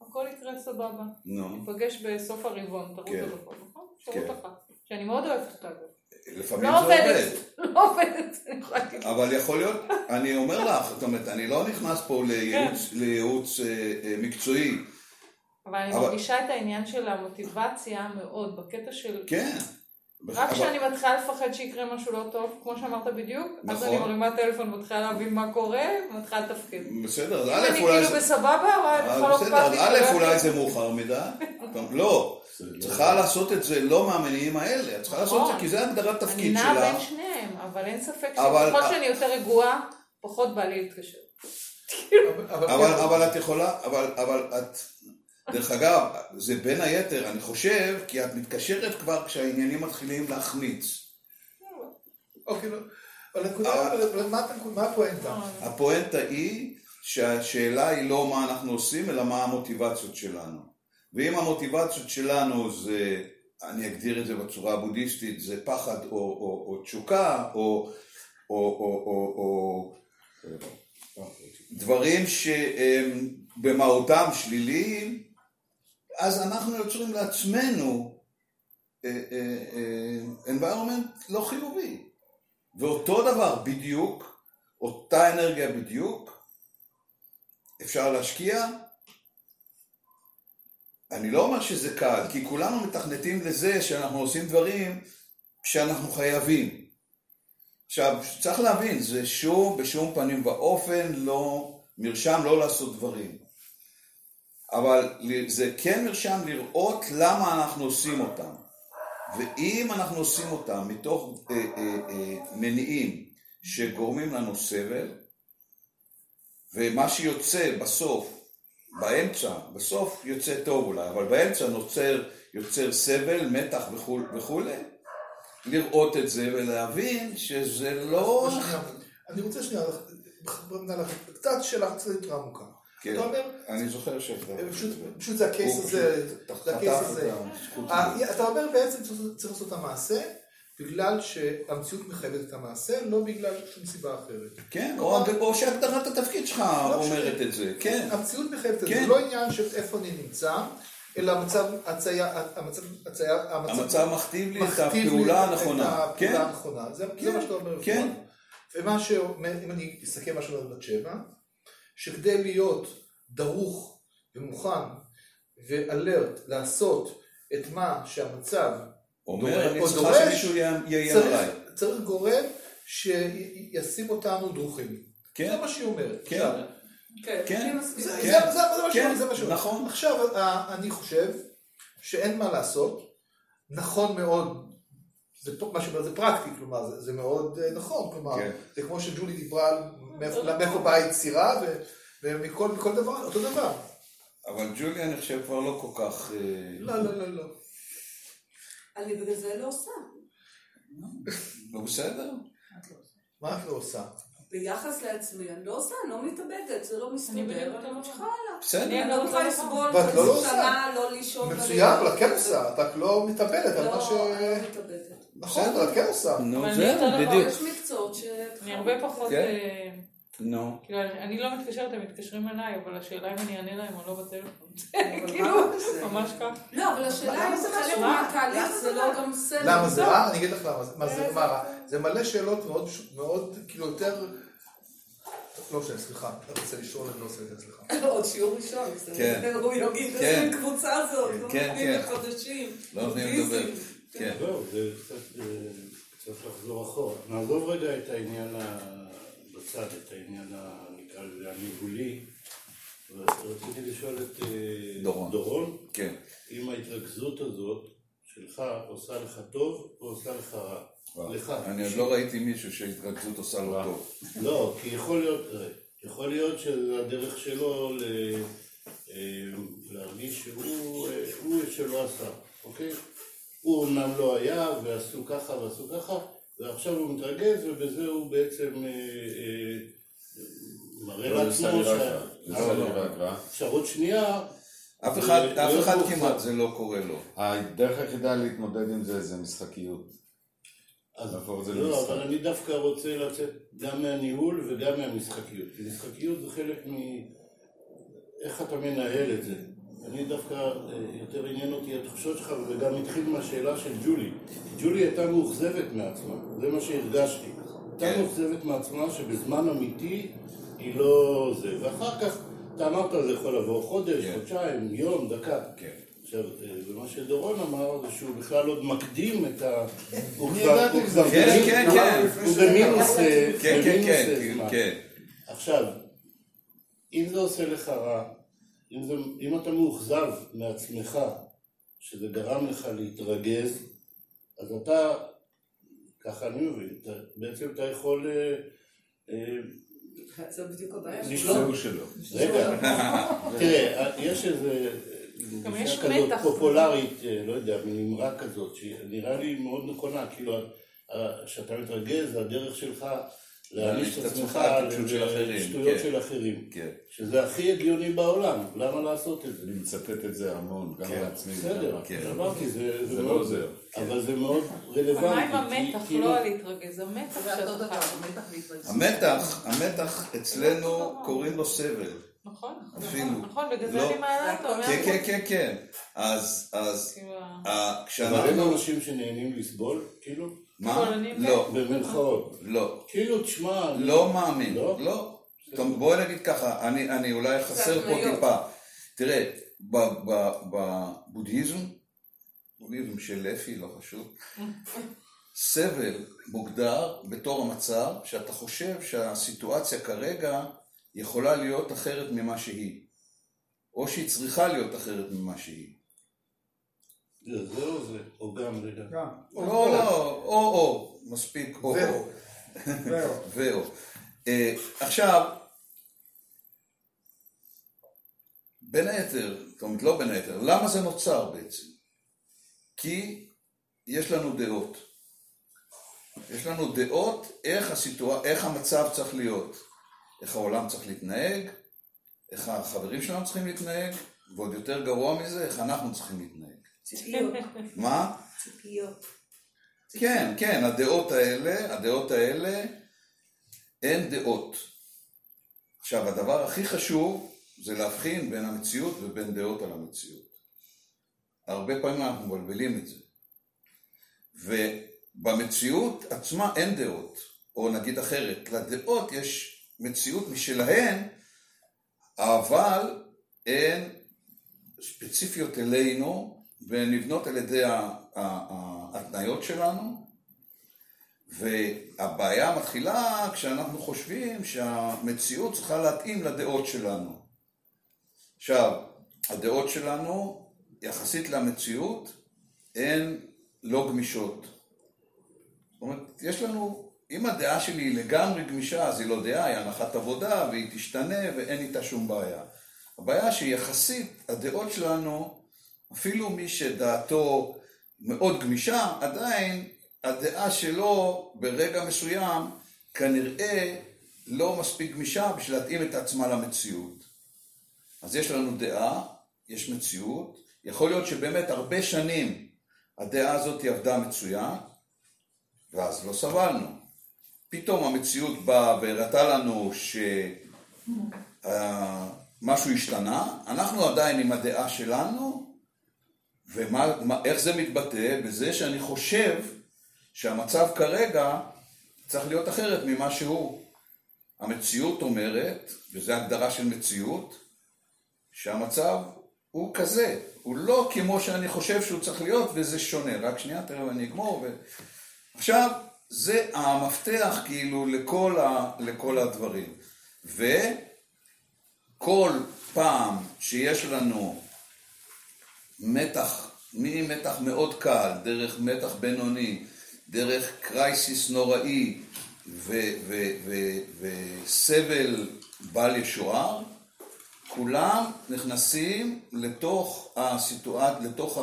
הכל יקרה סבבה. נו, ניפגש בסוף הרבעון, תרוץ כן. על הכל, נכון? כן. שירות אחת. שאני מאוד אוהבת אותה אגב. לפעמים לא זה עובד. עובדת, לא עובדת, אני יכולה להגיד. אבל יכול להיות, אני אומר לך, זאת אומרת, אני לא נכנס פה לייעוץ, לייעוץ אה, אה, מקצועי. אבל אני אבל- מרגישה את העניין של המוטיבציה מאוד, בקטע של... כן. רק אבל- כשאני מתחילה לפחד שיקרה משהו לא טוב, כמו שאמרת בדיוק, אז נכון. אני מרימה טלפון ומתחילה להבין מה קורה, ומתחילה לתפקד. בסדר, אז אם א' אני אולי כאילו זה... בסבבה, וואי, אה, בכלל לא בסדר, אכפת אז לי. א' שלא אולי. זה מאוחר מדי. טוב, לא, צריכה לעשות את זה לא מהמניעים האלה, את צריכה לעשות את זה נכון. כי זה הגדרת אני תפקיד נעה בין. שניהם, אבל אין ספק אבל- שככל שאני יותר רגועה, פחות בא לי להתקשר. אבל- את יכולה, אבל, אבל את, דרך אגב, זה בין היתר, אני חושב, כי את מתקשרת כבר כשהעניינים מתחילים להחמיץ. אוקיי, לא. אבל מה אתה- מה הפואנטה? הפואנטה היא שהשאלה היא לא מה אנחנו עושים, אלא מה המוטיבציות שלנו. ואם המוטיבציות שלנו זה, אני אגדיר את זה בצורה הבודהיסטית, זה פחד או, או, או תשוקה, או, או, או, או, או דברים שהם במהותם שליליים, אז אנחנו יוצרים לעצמנו אה, אה, אה, environment לא חיובי. ואותו דבר בדיוק, אותה אנרגיה בדיוק, אפשר להשקיע. אני לא אומר שזה קל, כי כולנו מתכנתים לזה שאנחנו עושים דברים שאנחנו חייבים. עכשיו, צריך להבין, זה שום, בשום פנים ואופן לא מרשם לא לעשות דברים. אבל זה כן מרשם לראות למה אנחנו עושים אותם. ואם אנחנו עושים אותם מתוך אה, אה, אה, מניעים שגורמים לנו סבל, ומה שיוצא בסוף, באמצע, בסוף יוצא טוב אולי, אבל באמצע נוצר, יוצר סבל, מתח וכו', וכולי, לראות את זה ולהבין שזה לא... אני רוצה שנייה, קצת שאלה קצת יותר עמוקה. כן, אתה אומר, אני זוכר שאתה... פשוט- זה הקייס הזה, זה הקייס הזה. את אה, אתה אומר בעצם צריך- לעשות את המעשה, בגלל שהמציאות מחייבת את המעשה, לא בגלל שום סיבה אחרת. כן, או, שהגדרת התפקיד שלך לא אומרת. את זה, כן. המציאות מחייבת את זה, כן. זה לא עניין של איפה אני נמצא, אלא המצב, הצייה, המצב, הצייה, המצב מכתיב לי את הפעולה את הנכונה. הפעולה כן, הנכונה. זה זה כן, מה שאתה אומר. כן. ומה שאומר, אם אני אסכם מה שאומרת בת שבע, שכדי להיות דרוך ומוכן ואלרט לעשות את מה שהמצב אומר, אני צריכה שמישהו יאיים צריך, עליי. צריך גורם שישים אותנו דרוכים. כן. זה מה שהיא אומרת. כן. כן, כן. זה, כן. זה, זה, זה מה כן, שהוא. נכון. עכשיו, אני חושב שאין מה לעשות. נכון מאוד זה פה- מה שאומר זה פרקטי, כלומר זה, זה מאוד אה, נכון, כלומר כן. זה כמו שג'ולי דיברה על מאיפה באה היצירה ומכל מכל דבר, אותו דבר. אבל ג'ולי אני חושב כבר לא כל כך... אה, לא, לא, לא, לא. אני בגלל זה לא עושה. לא בסדר? מה את לא עושה? ביחס לעצמי, אני לא עושה, אני לא מתאבדת, זה לא אני מסתדר, אני ממשיכה. הלאה. בסדר. אני אני לא צריכה לסבול ואת לא חצי עושה. שנה, לא לישון. מצוין, אבל את כן עושה, את רק לא מתאבדת על לא, מה ש... אני לא מתאבדת. נכון, אבל את כן עושה. נו, אני זהו, לא- בדיוק. יש מקצועות ש... אני הרבה פחות... נו. כאילו, אני לא מתקשרת, הם מתקשרים אליי, אבל השאלה אם אני אענה להם או לא בטלפון. כאילו, מה זה? ממש ככה. לא, אבל השאלה אם זה חלק רע? מהתהליך זה זה לא רע? גם סבל. למה זה רע? אני אגיד לך למה, זה- רע? זה מלא שאלות מאוד, מאוד, כאילו יותר... לא משנה, סליחה, אתה רוצה לשאול, אני לא עושה את זה, סליחה. עוד שיעור ראשון, כן. בסדר, הוא יגיד, כן. איזה קבוצה הזאת, לא כן, כן. לחדשים. לא נותנים לדבר. כן. זהו, זה קצת, אה, צריך לחזור אחורה. נעזוב רגע את העניין ה- בצד, את העניין, נקרא לזה, הניהולי. רציתי לשאול את אה, דורון. דורון, כן. אם ההתרכזות הזאת שלך עושה לך טוב או עושה לך רע. לך. אני עוד לא ראיתי מישהו שהתרכזות עושה לו טוב. לא, כי יכול להיות, תראה, יכול להיות שזה הדרך שלו ל- אה, להרגיש שהוא אה, הוא שלא עשה, אוקיי? הוא אמנם לא היה, ועשו ככה ועשו ככה, ועכשיו הוא מתרגז, ובזה הוא בעצם אה, אה, מראה לא, לעצמו. זה אה, לא. שנייה, אף אחד, אף להיות אחד. כמעט זה לא קורה לו. הדרך היחידה להתמודד עם זה זה משחקיות. אז להפוך את זה לא. אבל אני דווקא רוצה לצאת גם מהניהול וגם מהמשחקיות. כי משחקיות זה חלק מ... איך אתה מנהל את זה. אני דווקא, אה, יותר עניין אותי התחושות שלך, וגם התחיל מהשאלה של ג'ולי. ג'ולי הייתה מאוכזבת מעצמה, זה מה שהרגשתי. הייתה כן. מאוכזבת מעצמה שבזמן אמיתי היא לא זה. ואחר כך, אתה אמרת, זה יכול לבוא חודש, כן. חודשיים, יום, דקה. כן. עכשיו, אה, ומה שדורון אמר זה שהוא בכלל עוד מקדים את ה... הוא כבר-. כן, כן, כן. הוא במינוס... אה, כן, כן, במינוס, כן, אה, כן, זמן. כן. עכשיו, אם זה עושה לך רע, אם, זה, אם אתה מאוכזב מעצמך, שזה גרם לך להתרגז, אז אתה, ככה אני מבין, אתה, בעצם אתה יכול... אה, אה, זה בדיוק הבעיה. שלו. רגע, תראה, יש איזה גם גישה יש כזאת מתח. פופולרית, אה, לא יודע, מין אמרה כזאת, שנראה לי מאוד נכונה, כאילו, אה, שאתה מתרגז, הדרך שלך להעניש את עצמך על טיפשות של אחרים, כן. של אחרים. כן. שזה הכי הגיוני בעולם, למה לעשות את זה? אני מצטט את זה המון, גם כן. לעצמי. בסדר. אמרתי, זה לא עוזר. אבל זה מאוד רלוונטי. מה עם המתח? כאילו- לא על להתרגז, המתח והתרגזות. המתח, המתח אצלנו קוראים לו סבל. נכון. נכון, נכון, בגלל זה לא. אני מעלה אותו. כן. כן, כן, כן. אז, אז, כאילו, אה, אבל אין כשאנחנו... אנשים שנהנים לסבול, כאילו? מה? לא, במרכאות. לא. כאילו, תשמע, לא מאמין. לא? לא. טוב, בואי נגיד ככה, אני, אני אולי חסר פה. טיפה. תראה, ב- ב- בבודהיזם, בודהיזם של אפי, לא חשוב, סבל מוגדר בתור המצב שאתה חושב שהסיטואציה כרגע יכולה להיות אחרת ממה שהיא, או שהיא צריכה להיות אחרת ממה שהיא. זה זה או זה, או גם רגע. לא, לא, או או, מספיק או ואו. או. ואו. אה, עכשיו, בין היתר, זאת אומרת לא בין היתר, למה זה נוצר בעצם? כי יש לנו דעות. יש לנו דעות איך, הסיטואר... איך המצב צריך להיות, איך העולם צריך להתנהג, איך החברים שלנו צריכים להתנהג, ועוד יותר גרוע מזה, איך אנחנו צריכים להתנהג. ציפיות. מה? ציפיות. כן, כן, הדעות האלה, הדעות האלה הן דעות. עכשיו, הדבר הכי חשוב זה להבחין בין המציאות ובין דעות על המציאות. הרבה פעמים אנחנו מבלבלים את זה. ובמציאות עצמה אין דעות, או נגיד אחרת, לדעות יש מציאות משלהן, אבל הן ספציפיות אלינו ונבנות על ידי ההתניות שלנו, והבעיה מתחילה כשאנחנו חושבים שהמציאות צריכה להתאים לדעות שלנו. עכשיו, הדעות שלנו, יחסית למציאות, הן לא גמישות. זאת אומרת, יש לנו, אם הדעה שלי היא לגמרי גמישה, אז היא לא דעה, היא הנחת עבודה, והיא תשתנה, ואין איתה שום בעיה. הבעיה שיחסית, הדעות שלנו, אפילו מי שדעתו מאוד גמישה, עדיין הדעה שלו ברגע מסוים כנראה לא מספיק גמישה בשביל להתאים את עצמה למציאות. אז יש לנו דעה, יש מציאות, יכול להיות שבאמת הרבה שנים הדעה הזאת עבדה מצוין, ואז לא סבלנו. פתאום המציאות באה והראתה לנו שמשהו השתנה, אנחנו עדיין עם הדעה שלנו, ואיך זה מתבטא? בזה שאני חושב שהמצב כרגע צריך להיות אחרת ממה שהוא. המציאות אומרת, וזו הגדרה של מציאות, שהמצב הוא כזה, הוא לא כמו שאני חושב שהוא צריך להיות, וזה שונה. רק שנייה, תראה, אני אגמור. ו... עכשיו, זה המפתח כאילו לכל, ה... לכל הדברים. וכל פעם שיש לנו מתח, ממתח מאוד קל, דרך מתח בינוני, דרך קרייסיס נוראי וסבל בל ישוער, כולם נכנסים לתוך הסיטואט, לתוך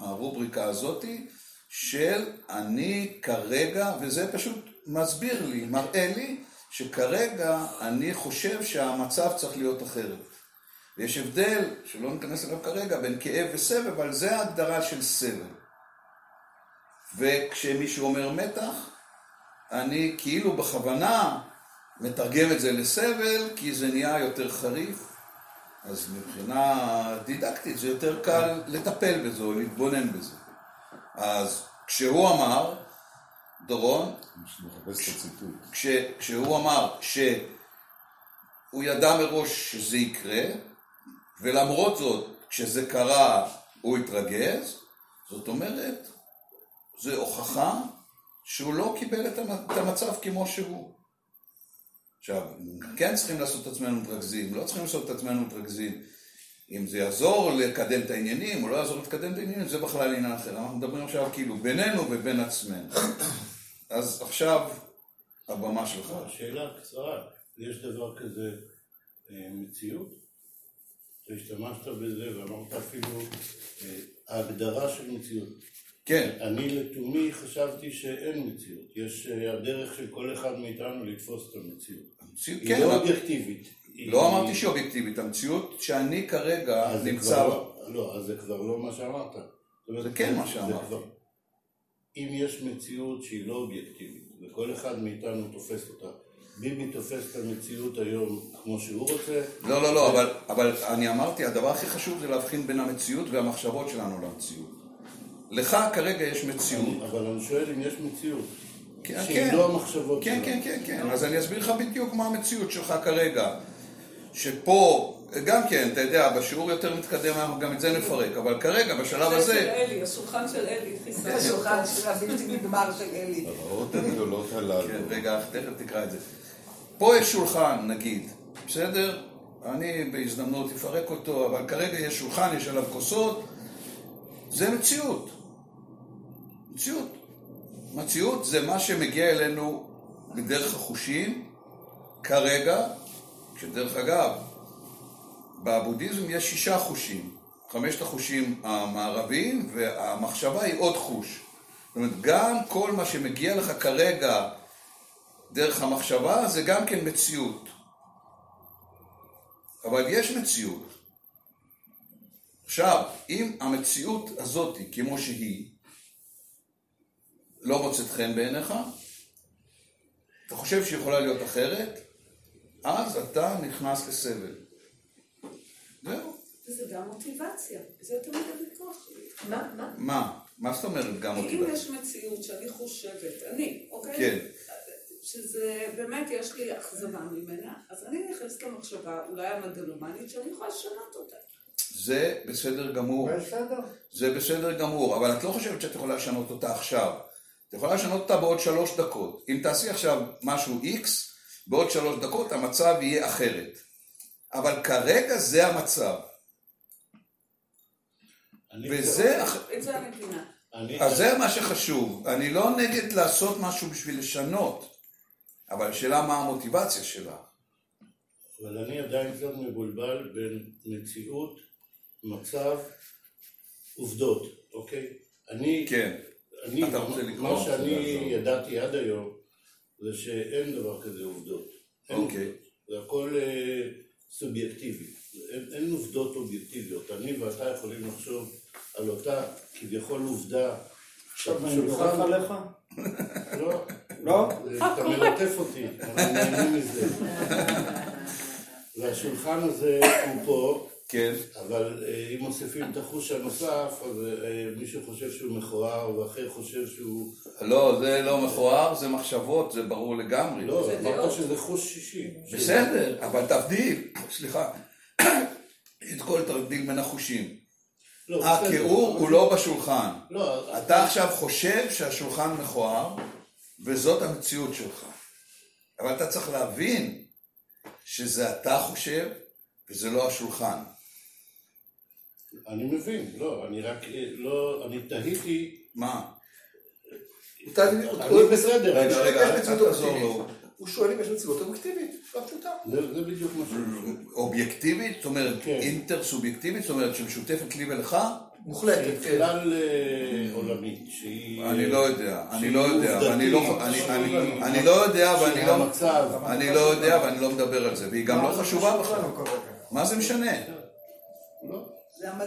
הרובריקה הזאתי של אני כרגע, וזה פשוט מסביר לי, מראה לי, שכרגע אני חושב שהמצב צריך להיות אחרת. ויש הבדל, שלא ניכנס אליו כרגע, בין כאב וסבל, אבל זה ההגדרה של סבל. וכשמישהו אומר מתח, אני כאילו בכוונה מתרגם את זה לסבל, כי זה נהיה יותר חריף, אז מבחינה דידקטית זה יותר קל לטפל בזה או להתבונן בזה. אז כשהוא אמר, דורון, כש, כשהוא אמר שהוא ידע מראש שזה יקרה, ולמרות זאת, כשזה קרה, הוא התרגז, זאת אומרת, זו הוכחה שהוא לא קיבל את המצב כמו שהוא. עכשיו, כן צריכים לעשות את עצמנו מתרכזים, לא צריכים לעשות את עצמנו מתרכזים. אם זה יעזור לקדם את העניינים או לא יעזור לקדם את העניינים, זה בכלל עניין אחר. אנחנו מדברים עכשיו כאילו בינינו ובין עצמנו. אז עכשיו, הבמה שלך. שאלה קצרה, יש דבר כזה אה, מציאות? אתה השתמשת בזה ואמרת אפילו אה, ההגדרה של מציאות. כן. אני לתומי חשבתי שאין מציאות. יש אה, הדרך של כל אחד מאיתנו לתפוס את המציאות. המציאות, היא כן. לא אבל- אובייקטיבית. לא היא- אמרתי שהיא אובייקטיבית, המציאות שאני כרגע נמצא. לא- לא, אז זה כבר לא מה שאמרת. זה כן מה שאמרתי. כבר- אם יש מציאות שהיא לא אובייקטיבית, וכל אחד מאיתנו תופס אותה, ביבי תופס את המציאות היום כמו שהוא רוצה, לא, לא, לא, אבל, אבל אני אמרתי, הדבר הכי חשוב זה להבחין בין המציאות והמחשבות שלנו למציאות. לך כרגע יש מציאות. אבל אני שואל אם יש מציאות, כן, שהיא כן. לא המחשבות כן, שלנו. כן, כן, כן. אז אני אסביר לך בדיוק מה המציאות שלך כרגע. שפה, גם כן, אתה יודע, בשיעור יותר מתקדם, אנחנו גם את זה נפרק, אבל כרגע, בשלב זה של הזה... אלי, השולחן של אלי, חיסה. השולחן של הבלתי נגמר של אלי. הרעות הגדולות הללו. כן, רגע, תכף תקרא את זה. פה יש שולחן, נגיד, בסדר? אני בהזדמנות אפרק אותו, אבל כרגע יש שולחן, יש עליו כוסות, זה מציאות. מציאות. מציאות זה מה שמגיע אלינו בדרך החושים, כרגע, שדרך אגב, בבודהיזם יש שישה חושים, חמשת החושים המערביים, והמחשבה היא עוד חוש. זאת אומרת, גם כל מה שמגיע לך כרגע דרך המחשבה זה גם כן מציאות. אבל יש מציאות. עכשיו, אם המציאות הזאת כמו שהיא, לא מוצאת חן בעיניך, אתה חושב שהיא יכולה להיות אחרת, אז אתה נכנס לסבל. זהו. זה גם מוטיבציה, זה תמיד הוויכוח שלי. מה? מה? מה? מה זאת אומרת גם כי אם מוטיבציה? יש מציאות שאני חושבת, אני, אוקיי? כן. שזה באמת יש לי אכזבה ממנה, אז אני נכנסת למחשבה אולי המגלומנית שאני יכולה לשנות אותה. זה בסדר גמור. בסדר. זה בסדר גמור, אבל את לא חושבת שאת יכולה לשנות אותה עכשיו. את יכולה לשנות אותה בעוד שלוש דקות. אם תעשי עכשיו משהו X, בעוד שלוש דקות המצב יהיה אחרת. אבל כרגע זה המצב. וזה... אח- את זה אני מבינה. אז זה מה שחשוב. אני לא נגד לעשות משהו בשביל לשנות, אבל השאלה מה המוטיבציה שלה. אבל אני עדיין קצת מבולבל בין מציאות, מצב, עובדות, אוקיי? אני, כן. אני, אתה רוצה מה לקרוא? שאני לעזור. ידעתי עד היום, זה שאין דבר כזה עובדות. אין אוקיי. זה הכל אה, סובייקטיבי. אין, אין עובדות אובייקטיביות. אני ואתה יכולים לחשוב על אותה כביכול עובדה. עכשיו אני דורך עליך? לא, לא? אתה מלטף אותי, אנחנו נהנים מזה. והשולחן הזה הוא פה, כן. אבל אה, אם מוסיפים את החוש הנוסף, אז אה, מישהו חושב שהוא מכוער, ואחר חושב שהוא... לא, זה לא מכוער, זה מחשבות, זה ברור לגמרי. לא, זה אמרת. שזה חוש שישי. בסדר, אבל תבדיל, סליחה, את כל תבדיל בין החושים. לא, הכיעור אבל הוא לא בשולחן. לא, אתה עכשיו חושב שהשולחן מכוער, וזאת המציאות שלך. אבל אתה צריך להבין שזה אתה חושב, וזה לא השולחן. אני מבין, לא, אני רק, אה, לא, אני תהיתי, מה? הוא בסדר, רגע, רגע, תעזור. לו. הוא שואל אם יש מציאות אובייקטיבית, לא פשוטה. זה בדיוק מה שאני אובייקטיבית? זאת אומרת, כן. אינטר סובייקטיבית? זאת אומרת, שמשותפת לי ולך? מוחלטת, כן. כלל אה, עולמית, שהיא... אני לא יודע, אני לא יודע, ואני לא- אני- שהיא- אני- אני לא יודע ואני לא... אני לא יודע ואני לא מדבר על זה, והיא גם לא חשובה בכלל. מה זה משנה? לא.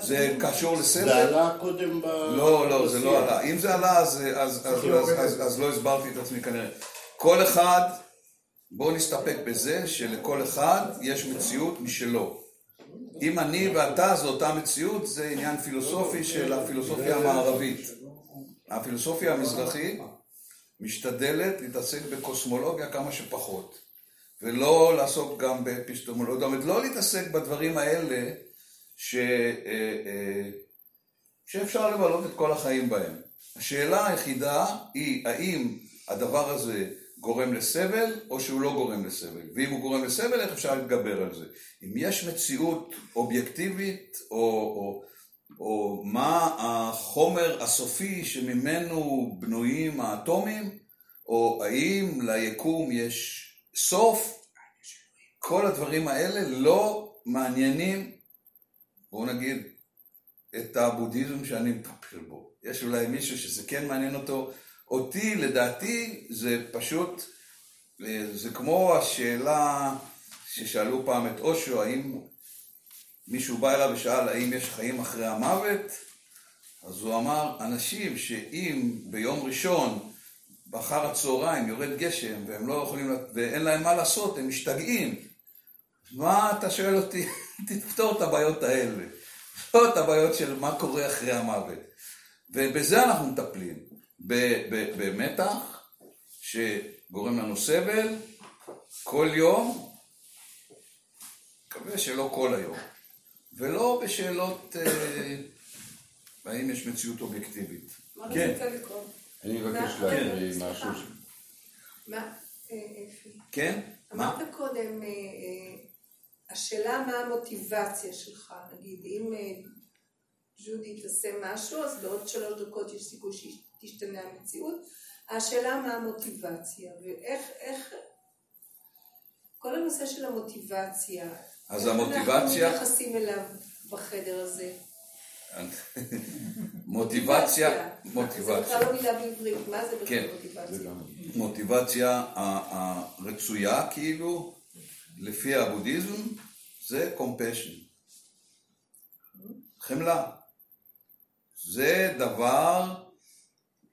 זה. זה קשור זה לסבל? עלה קודם ב... לא, לא, זה לא. עלה. אם זה עלה, אז, אז, אז, אז, אז, אז לא הסברתי את עצמי כנראה. כל אחד, בואו נסתפק בזה שלכל אחד יש מציאות משלו. אם אני ואתה זו אותה מציאות, זה עניין פילוסופי של הפילוסופיה המערבית. הפילוסופיה המזרחית משתדלת להתעסק בקוסמולוגיה כמה שפחות, ולא לעסוק גם באפיסטמולוגיה, זאת אומרת, לא להתעסק בדברים האלה ש, אה, אה, שאפשר לבלות את כל החיים בהם. השאלה היחידה היא האם הדבר הזה גורם לסבל או שהוא לא גורם לסבל, ואם הוא גורם לסבל איך אפשר להתגבר על זה. אם יש מציאות אובייקטיבית או, או, או מה החומר הסופי שממנו בנויים האטומים, או האם ליקום יש סוף, כל הדברים האלה לא מעניינים, בואו נגיד, את הבודהיזם שאני מטפל בו. יש אולי מישהו שזה כן מעניין אותו. אותי, לדעתי, זה פשוט, אה, זה כמו השאלה ששאלו פעם את אושו, האם מישהו בא אליו ושאל האם יש חיים אחרי המוות, אז הוא אמר, אנשים שאם ביום ראשון באחר הצהריים יורד גשם והם לא יכולים, ואין להם מה לעשות, הם משתגעים. מה אתה שואל אותי? תפתור את הבעיות האלה. לא את הבעיות של מה קורה אחרי המוות. ובזה אנחנו מטפלים. ב- ב- במתח שגורם לנו סבל כל יום, מקווה שלא כל היום, ולא בשאלות אה, האם יש מציאות אובייקטיבית. מה כן. רצית לקרוא? אני מבקש סליחה. משהו. מה? אה, אפי. כן? מה? אמרת קודם, אה, השאלה מה המוטיבציה שלך, נגיד, אם ג'ודי תעשה משהו, אז בעוד שלוש דקות יש סיכוי שתשתנה המציאות. השאלה מה המוטיבציה, ואיך, איך, כל הנושא של המוטיבציה, אז איך המוטיבציה, אנחנו מתייחסים אליו בחדר הזה? מוטיבציה, זה מוטיבציה. בכלל לא מילה בעברית, מה זה בכלל כן. מוטיבציה? זה. מוטיבציה הרצויה כאילו, לפי הבודהיזם, זה compassion. חמלה. זה דבר,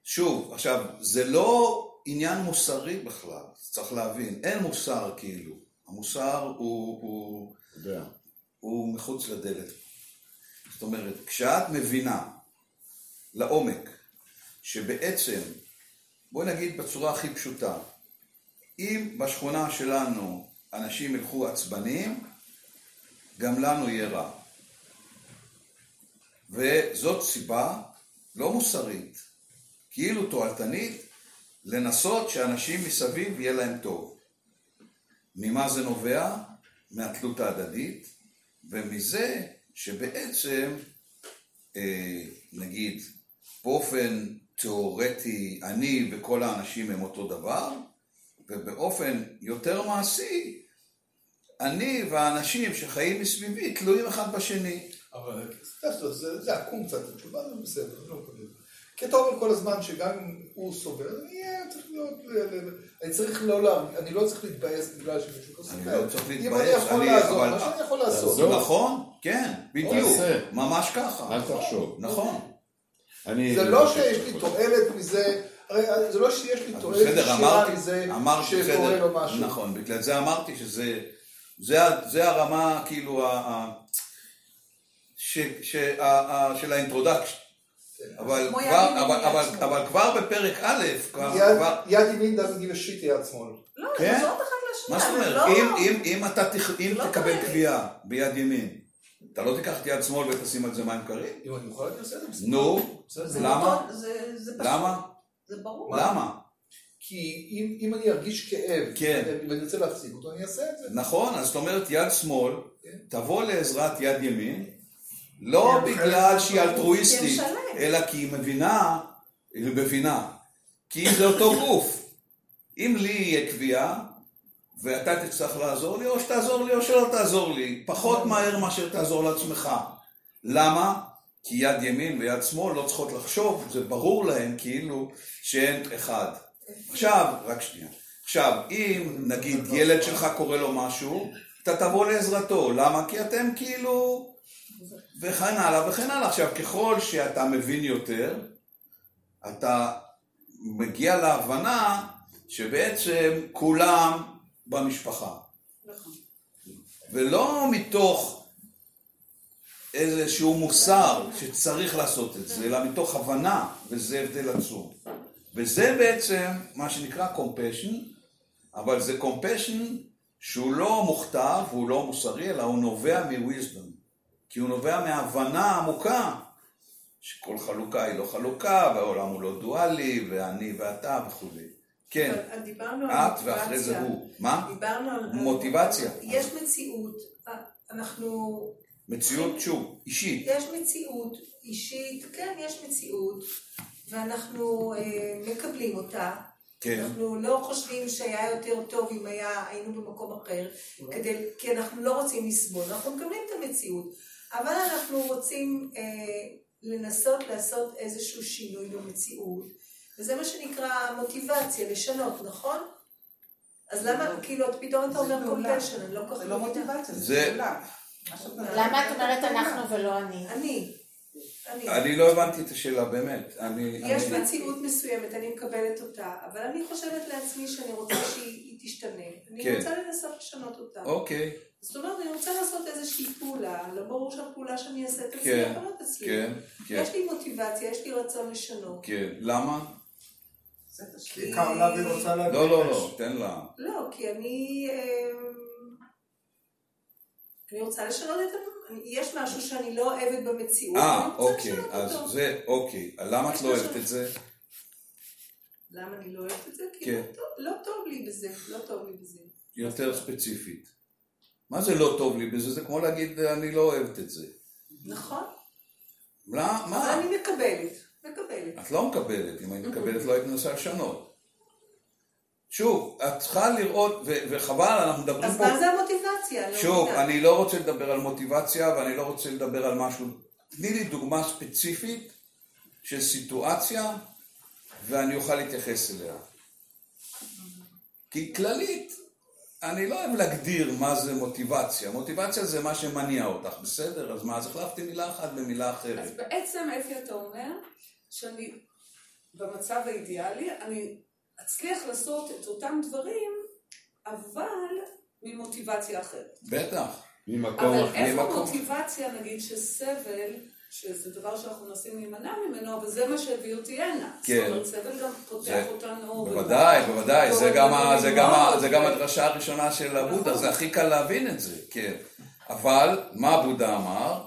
שוב, עכשיו, זה לא עניין מוסרי בכלל, צריך להבין, אין מוסר כאילו. המוסר הוא, הוא, יודע. הוא מחוץ לדלת. זאת אומרת, כשאת מבינה לעומק שבעצם, בואי נגיד בצורה הכי פשוטה, אם בשכונה שלנו אנשים ילכו עצבניים, גם לנו יהיה רע. וזאת סיבה לא מוסרית, כאילו תועלתנית, לנסות שאנשים מסביב יהיה להם טוב. ממה זה נובע? מהתלות ההדדית, ומזה שבעצם, אה, נגיד, באופן תיאורטי אני וכל האנשים הם אותו דבר, ובאופן יותר מעשי, אני והאנשים שחיים מסביבי תלויים אחד בשני. אבל זה- עקום קצת, זה בסדר, לא מקבל. כי אתה אומר כל הזמן שגם אם הוא סובל, אני אהיה צריך להיות, ל- ל- אני צריך לא, לה- אני לא צריך להתבאס בגלל שמישהו לא אני סובל. לא צריך אם אני יכול לעזור, אבל- מה שאני יכול לעשות. נכון, כן, בדיוק. ממש ככה. אל תחשוב. נכון. אני... זה לא שיש לי תועלת מזה, הרי זה לא שיש לי תועלת ישירה אמרתי, מזה שקורה לו משהו. נכון, בגלל זה אמרתי שזה, זה, זה הרמה, כאילו, ה, ה, ש, ש, ה, ה, של האינטרודקשן. אבל כמו כבר, אבל, אבל. אבל כבר בפרק א', כבר, יד- כבר, יד ימין a shit יד שמאל. לא, כן? מה זאת אומרת? לא- אם, אם, אם אתה תח, אם לא תקבל. קביעה ביד ימין, אתה לא תיקח את יד שמאל ותשים על זה מים קרים? אם אני יכול, את זה. בסדר. נו, למה? לא- זה- זה פשוט. למה? זה ברור. למה? כי אם, אם אני ארגיש כאב, כן. ואני רוצה להפסיק אותו, אני אעשה את זה. נכון, אז זאת אומרת יד שמאל, כן. תבוא לעזרת יד ימין, לא בגלל שהיא אלטרואיסטית. אלא כי היא מבינה, היא מבינה, כי זה אותו גוף. אם לי יהיה קביעה, ואתה תצטרך לעזור לי, או שתעזור לי או שלא תעזור לי, פחות מהר מאשר תעזור לעצמך. למה? כי יד ימין ויד שמאל לא צריכות לחשוב, זה ברור להם כאילו שאין אחד. עכשיו, רק שנייה. עכשיו, אם נגיד ילד שלך קורה לו משהו, אתה תבוא לעזרתו. למה? כי אתם כאילו... וכן הלאה וכן הלאה. עכשיו, ככל שאתה מבין יותר, אתה מגיע להבנה שבעצם כולם במשפחה. נכון. ולא מתוך איזשהו מוסר שצריך לעשות את זה, אלא מתוך הבנה, וזה הבדל עצום. וזה בעצם מה שנקרא compassion, אבל זה compassion שהוא לא מוכתב, הוא לא מוסרי, אלא הוא נובע מ-wisdom. כי הוא נובע מהבנה עמוקה, שכל חלוקה היא לא חלוקה, והעולם הוא לא דואלי, ואני ואתה וכולי. כן, אבל דיברנו על את. ואחרי זה הוא. מה? דיברנו על... מוטיבציה. יש מציאות, אנחנו... מציאות, שוב, אישית. יש מציאות אישית, כן, יש מציאות, ואנחנו אה, מקבלים אותה. כן. אנחנו לא חושבים שהיה יותר טוב אם היה, היינו במקום אחר, כדי, כי אנחנו לא רוצים לסבול, אנחנו מקבלים את המציאות, אבל אנחנו רוצים אה, לנסות לעשות איזשהו שינוי במציאות, וזה מה שנקרא מוטיבציה, לשנות, נכון? אז למה, כאילו, פתאום אתה אומר. קומפשן, אני לא כל כך זה לא. מוטיבציה, זה- פעולה. למה את אומרת אנחנו ולא אני? אני, אני. אני לא הבנתי את השאלה, באמת. אני... יש מציאות מסוימת, אני מקבלת אותה, אבל אני חושבת לעצמי שאני רוצה שהיא תשתנה. אני כן. רוצה לנסות לשנות אותה. אוקיי, זאת אומרת, אני רוצה לעשות איזושהי פעולה, לא ברור שהפעולה שאני אעשה תצליח כן, או לא תצליח. כן, כן, יש לי מוטיבציה, יש לי רצון לשנות. כן. למה? כי קרלה והיא רוצה להגיד. לא, לא, לא, תן לה. לא, כי אני... אמ, אני רוצה לשנות את ה... יש משהו שאני לא אוהבת במציאות, אה, אוקיי, לשנות אז אותו. זה, אוקיי. למה את לא אוהבת את זה? למה אני לא אוהבת את זה? כי כן. לא טוב- לא טוב לי בזה, לא טוב לי בזה. יותר ספציפית. מה זה לא טוב לי בזה? זה כמו להגיד, אני לא אוהבת את זה. נכון? מה? אבל מה? אני מקבלת, מקבלת. את לא מקבלת, אם היית מקבלת לא היית מנסה לשנות. שוב, את צריכה לראות, ו- וחבל, אנחנו מדברים אז פה... מה זה המוטיבציה? לא שוב, מבינה. אני לא רוצה לדבר על מוטיבציה ואני לא רוצה לדבר על משהו. תני לי דוגמה ספציפית של סיטואציה ואני אוכל להתייחס אליה. כי כללית, אני לא אוהב להגדיר מה זה מוטיבציה. מוטיבציה זה מה שמניע אותך, בסדר? אז מה, אז החלפתי מילה אחת במילה אז אחרת. בעצם אפי אתה אומר שאני במצב האידיאלי, אני אצליח לעשות את אותם דברים, אבל ממוטיבציה אחרת. בטח. ממקום אבל אחר. איפה ממקום. מוטיבציה, נגיד, שסבל, שזה דבר שאנחנו מנסים להימנע ממנו, אבל זה מה שהביא אותי הנה. כן. זאת אומרת, סבל גם פותח זה- אותנו. בוודאי, בוודאי, זה גם, הדרשה הראשונה של הבודה, נכון. זה הכי קל להבין את זה, כן. אבל מה הבודה אמר?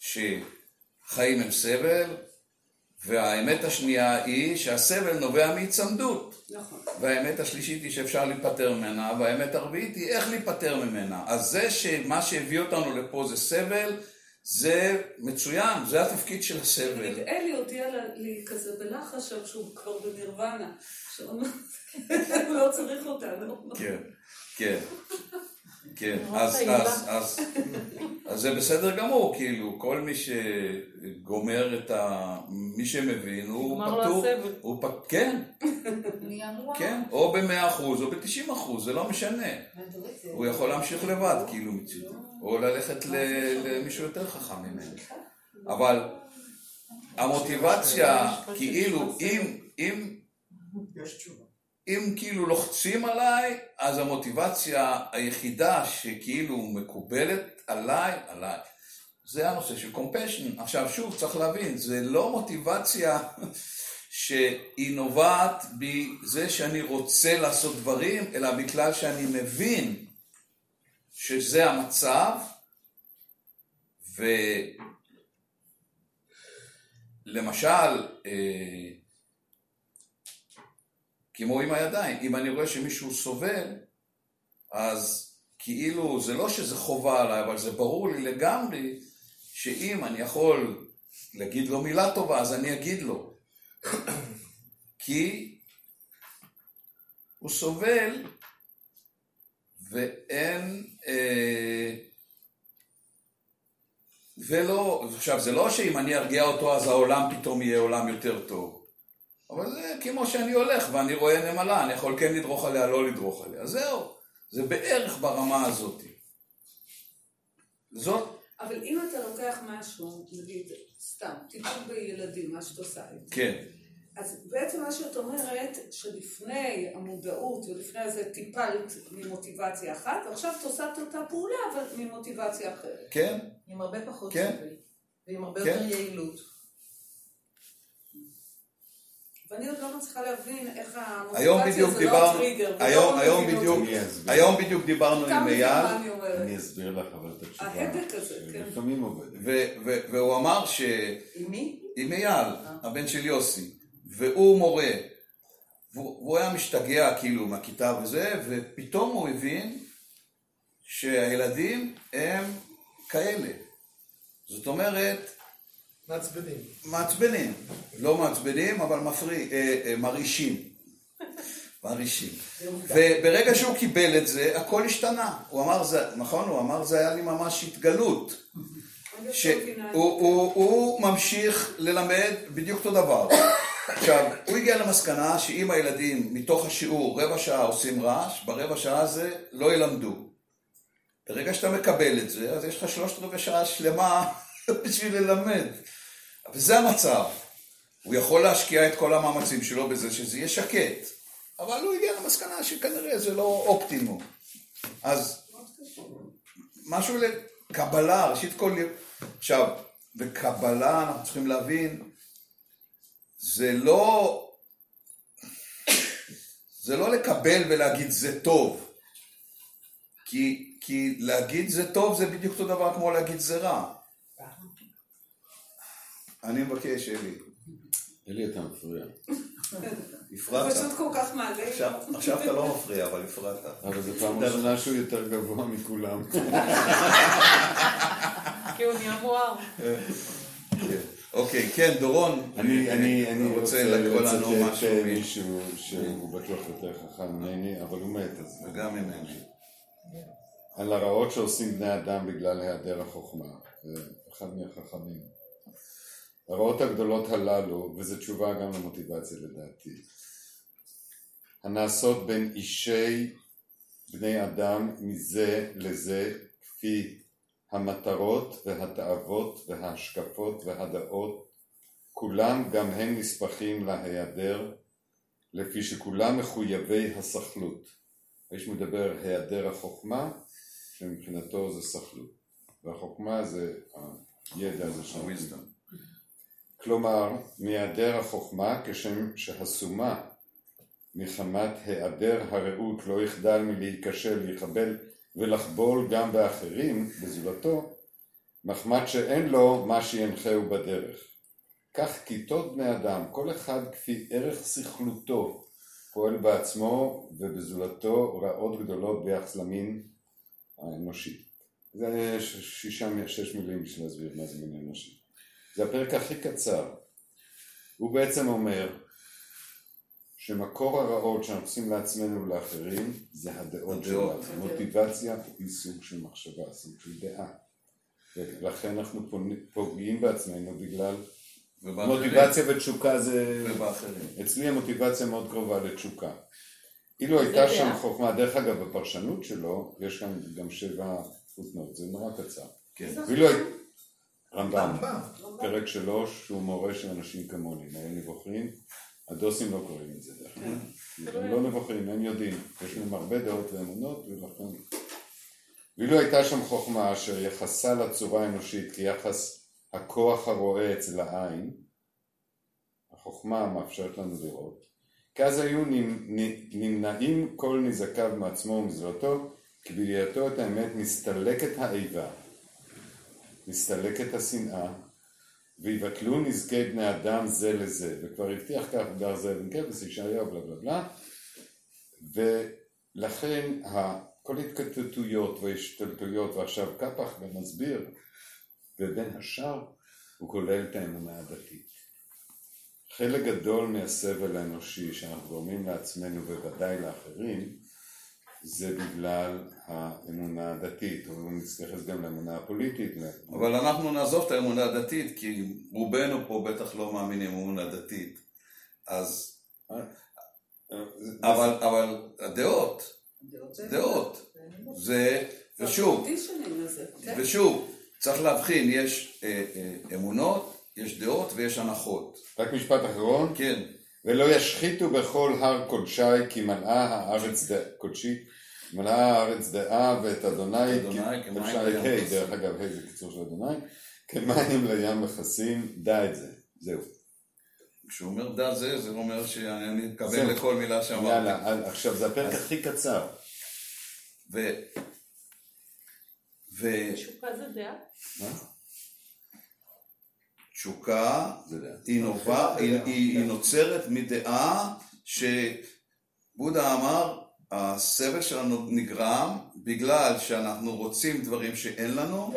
שחיים הם סבל, והאמת השנייה היא שהסבל נובע מהיצמדות. נכון. והאמת השלישית היא שאפשר להיפטר ממנה, והאמת הרביעית היא איך להיפטר ממנה. אז זה שמה שהביא אותנו לפה זה סבל, זה מצוין, זה התפקיד של הסבל. אלי הודיע לי כזה בלחש שהוא כבר בנירוונה, שהוא לא צריך אותנו. כן, כן, כן, אז. אז, אז, אז זה בסדר גמור, כאילו, כל מי שגומר את ה... מי שמבין, הוא פטור. הוא פ... כן. כן, או במאה אחוז או בתשעים אחוז, זה לא משנה. הוא יכול להמשיך לבד, כאילו, מצידי. או ללכת ל- למישהו יותר חכם ממנו. אבל המוטיבציה, כאילו, אם, אם, יש תשובה. אם כאילו לוחצים עליי, אז המוטיבציה היחידה שכאילו מקובלת עליי, עליי, זה הנושא של compassion. עכשיו שוב, צריך להבין, זה לא מוטיבציה שהיא נובעת בזה שאני רוצה לעשות דברים, אלא בגלל שאני מבין שזה המצב, ולמשל, אה, כמו עם הידיים, אם אני רואה שמישהו סובל, אז כאילו זה לא שזה חובה עליי, אבל זה ברור לי לגמרי שאם אני יכול להגיד לו מילה טובה, אז אני אגיד לו. כי הוא סובל ואין... אה, ולא, עכשיו זה לא שאם אני ארגיע אותו אז העולם פתאום יהיה עולם יותר טוב. אבל זה כמו שאני הולך ואני רואה נמלה, אני יכול כן לדרוך עליה, לא לדרוך עליה. זהו, זה בערך ברמה הזאת. זאת, אבל אם אתה לוקח משהו, נגיד, סתם, טיפול בילדים, מה שאת עושה את זה. כן, אז בעצם מה שאת אומרת, שלפני המודעות ולפני זה טיפלת ממוטיבציה אחת, ועכשיו את עושה את אותה פעולה, אבל ממוטיבציה אחרת. כן, עם הרבה פחות כן. סבל. ועם הרבה כן. יותר יעילות. ואני עוד לא מצליחה להבין איך היום המוטיבציה זה לא הטריגר. היום. בדיוק, דיברנו עם אייל, אני אסביר לך אבל את התשובה. ההדק הזה, כן. לפעמים עובד. ו- ו- והוא אמר ש... עם מי? עם אייל, הבן של יוסי, והוא מורה, והוא היה משתגע כאילו מהכיתה וזה, ופתאום הוא הבין שהילדים הם כאלה. זאת אומרת, מעצבנים. מעצבנים. לא מעצבנים, אבל מפריע, אה, אה, מרעישים. מרעישים. וברגע שהוא קיבל את זה, הכל השתנה. הוא אמר, זה, נכון? הוא אמר, זה היה לי ממש התגלות. לא שהוא הוא ממשיך ללמד בדיוק אותו דבר. עכשיו, הוא הגיע למסקנה שאם הילדים מתוך השיעור רבע שעה עושים רעש, ברבע שעה הזה לא ילמדו. ברגע שאתה מקבל את זה, אז יש לך שלושת רבעי שעה שלמה בשביל ללמד. וזה המצב. הוא יכול להשקיע את כל המאמצים שלו בזה שזה יהיה שקט, אבל הוא הגיע למסקנה שכנראה זה לא אופטימום. אז משהו לקבלה, ראשית כל... עכשיו, בקבלה אנחנו צריכים להבין, זה לא... זה לא לקבל ולהגיד זה טוב. כי, כי להגיד זה טוב זה בדיוק אותו דבר כמו להגיד זה רע. אני מבקש, אלי. אלי, אתה מפריע. זה הפרעת. פשוט כל כך מעלה. עכשיו, אתה לא מפריע, אבל הפרעת. אבל זו פעם ראשונה שהוא יותר גבוה מכולם. כי הוא נהיה מואר. כן. אוקיי, כן, דורון, אני, אני, אה, אני רוצה לקרוא לנו משהו מישהו שהוא בטוח יותר חכם ממני, אבל הוא מת, אז... וגם ממני. על הרעות שעושים בני אדם בגלל היעדר החוכמה. אחד מהחכמים. הרעות הגדולות הללו, וזו תשובה גם למוטיבציה לדעתי, הנעשות בין אישי בני אדם מזה לזה, כפי המטרות והתאוות וההשקפות והדעות, כולם גם הם נספחים להיעדר, לפי שכולם מחויבי הסכלות. האיש מדבר היעדר החוכמה, שמבחינתו זה סכלות, והחוכמה זה הידע הזה של. כלומר, מהיעדר החוכמה, כשם שהסומה מחמת היעדר הרעות לא יחדל מלהיכשל, להיחבל ולחבול גם באחרים, בזולתו, מחמת שאין לו מה שינחהו בדרך. כך כיתות בני אדם, כל אחד כפי ערך סכלותו, פועל בעצמו ובזולתו רעות גדולות ביחס למין האנושי. זה שישה, שש מילים בשביל להסביר מה זה מין אנושי. זה הפרק הכי קצר. הוא בעצם אומר שמקור הרעות שאנחנו עושים לעצמנו ולאחרים זה הדעות. שלנו. מוטיבציה היא סוג של מחשבה, סוג של דעה. ולכן אנחנו פוגעים בעצמנו בגלל ובאחרים. מוטיבציה ותשוקה זה... ובאחרים. אצלי המוטיבציה מאוד קרובה לתשוקה. אילו הייתה דעה. שם חוכמה, דרך אגב בפרשנות שלו, יש שם גם שבע פוטנות, זה נורא קצר. כן. ואילו היית... רמב"ם, רמב"ם. פרק שלוש, שהוא מורה של אנשים כמוני, מורה נבוכים, הדוסים לא קוראים את זה דרך אגב. הם לא נבוכים, הם יודעים, יש להם הרבה דעות ואמונות, ולכן... ואילו הייתה שם חוכמה אשר יחסה לצורה האנושית כיחס הכוח הרואה אצל העין, החוכמה מאפשרת לנו לראות, כי אז היו נמנעים כל נזקיו מעצמו ומזולתו, כי בידיעתו את האמת מסתלקת האיבה, מסתלקת השנאה, ויבטלו נזקי בני אדם זה לזה, וכבר הבטיח כך דר זה בן כבש, ישעיהו, בלה בלה בלה, ולכן כל התקטטויות והשתלטויות, ועכשיו קפח גם מסביר, ובין השאר הוא כולל את האמונה הדתית. חלק גדול מהסבל האנושי שאנחנו גורמים לעצמנו ובוודאי לאחרים, זה בגלל האמונה הדתית, או נתייחס גם לאמונה הפוליטית. אבל אנחנו נעזוב את האמונה הדתית, כי רובנו פה בטח לא מאמינים באמונה דתית. אז, אבל, אבל הדעות, דעות זה- דעות, זה, ושוב. כן. ושוב, צריך להבחין, יש אה, אה, אמונות, יש דעות ויש הנחות. רק משפט אחרון, כן, ולא ישחיתו בכל הר קודשי כי מלאה הארץ ד... קודשי, מלאה הארץ דעה ואת אדוני, אדוני. דרך אגב ה' זה קיצור של אדוני, כמים לים מכסים, דע את זה, זהו. כשהוא אומר דע זה, זה אומר שאני מתכוון. לכל מילה שאמרתי. יאללה, עכשיו זה הפרק הכי קצר. ו... ו... תשוקה זה דעה? תשוקה. היא, נובע, היא, היא, היא נוצרת מדעה שבודה אמר, הסבל שלנו נגרם בגלל שאנחנו רוצים דברים שאין לנו,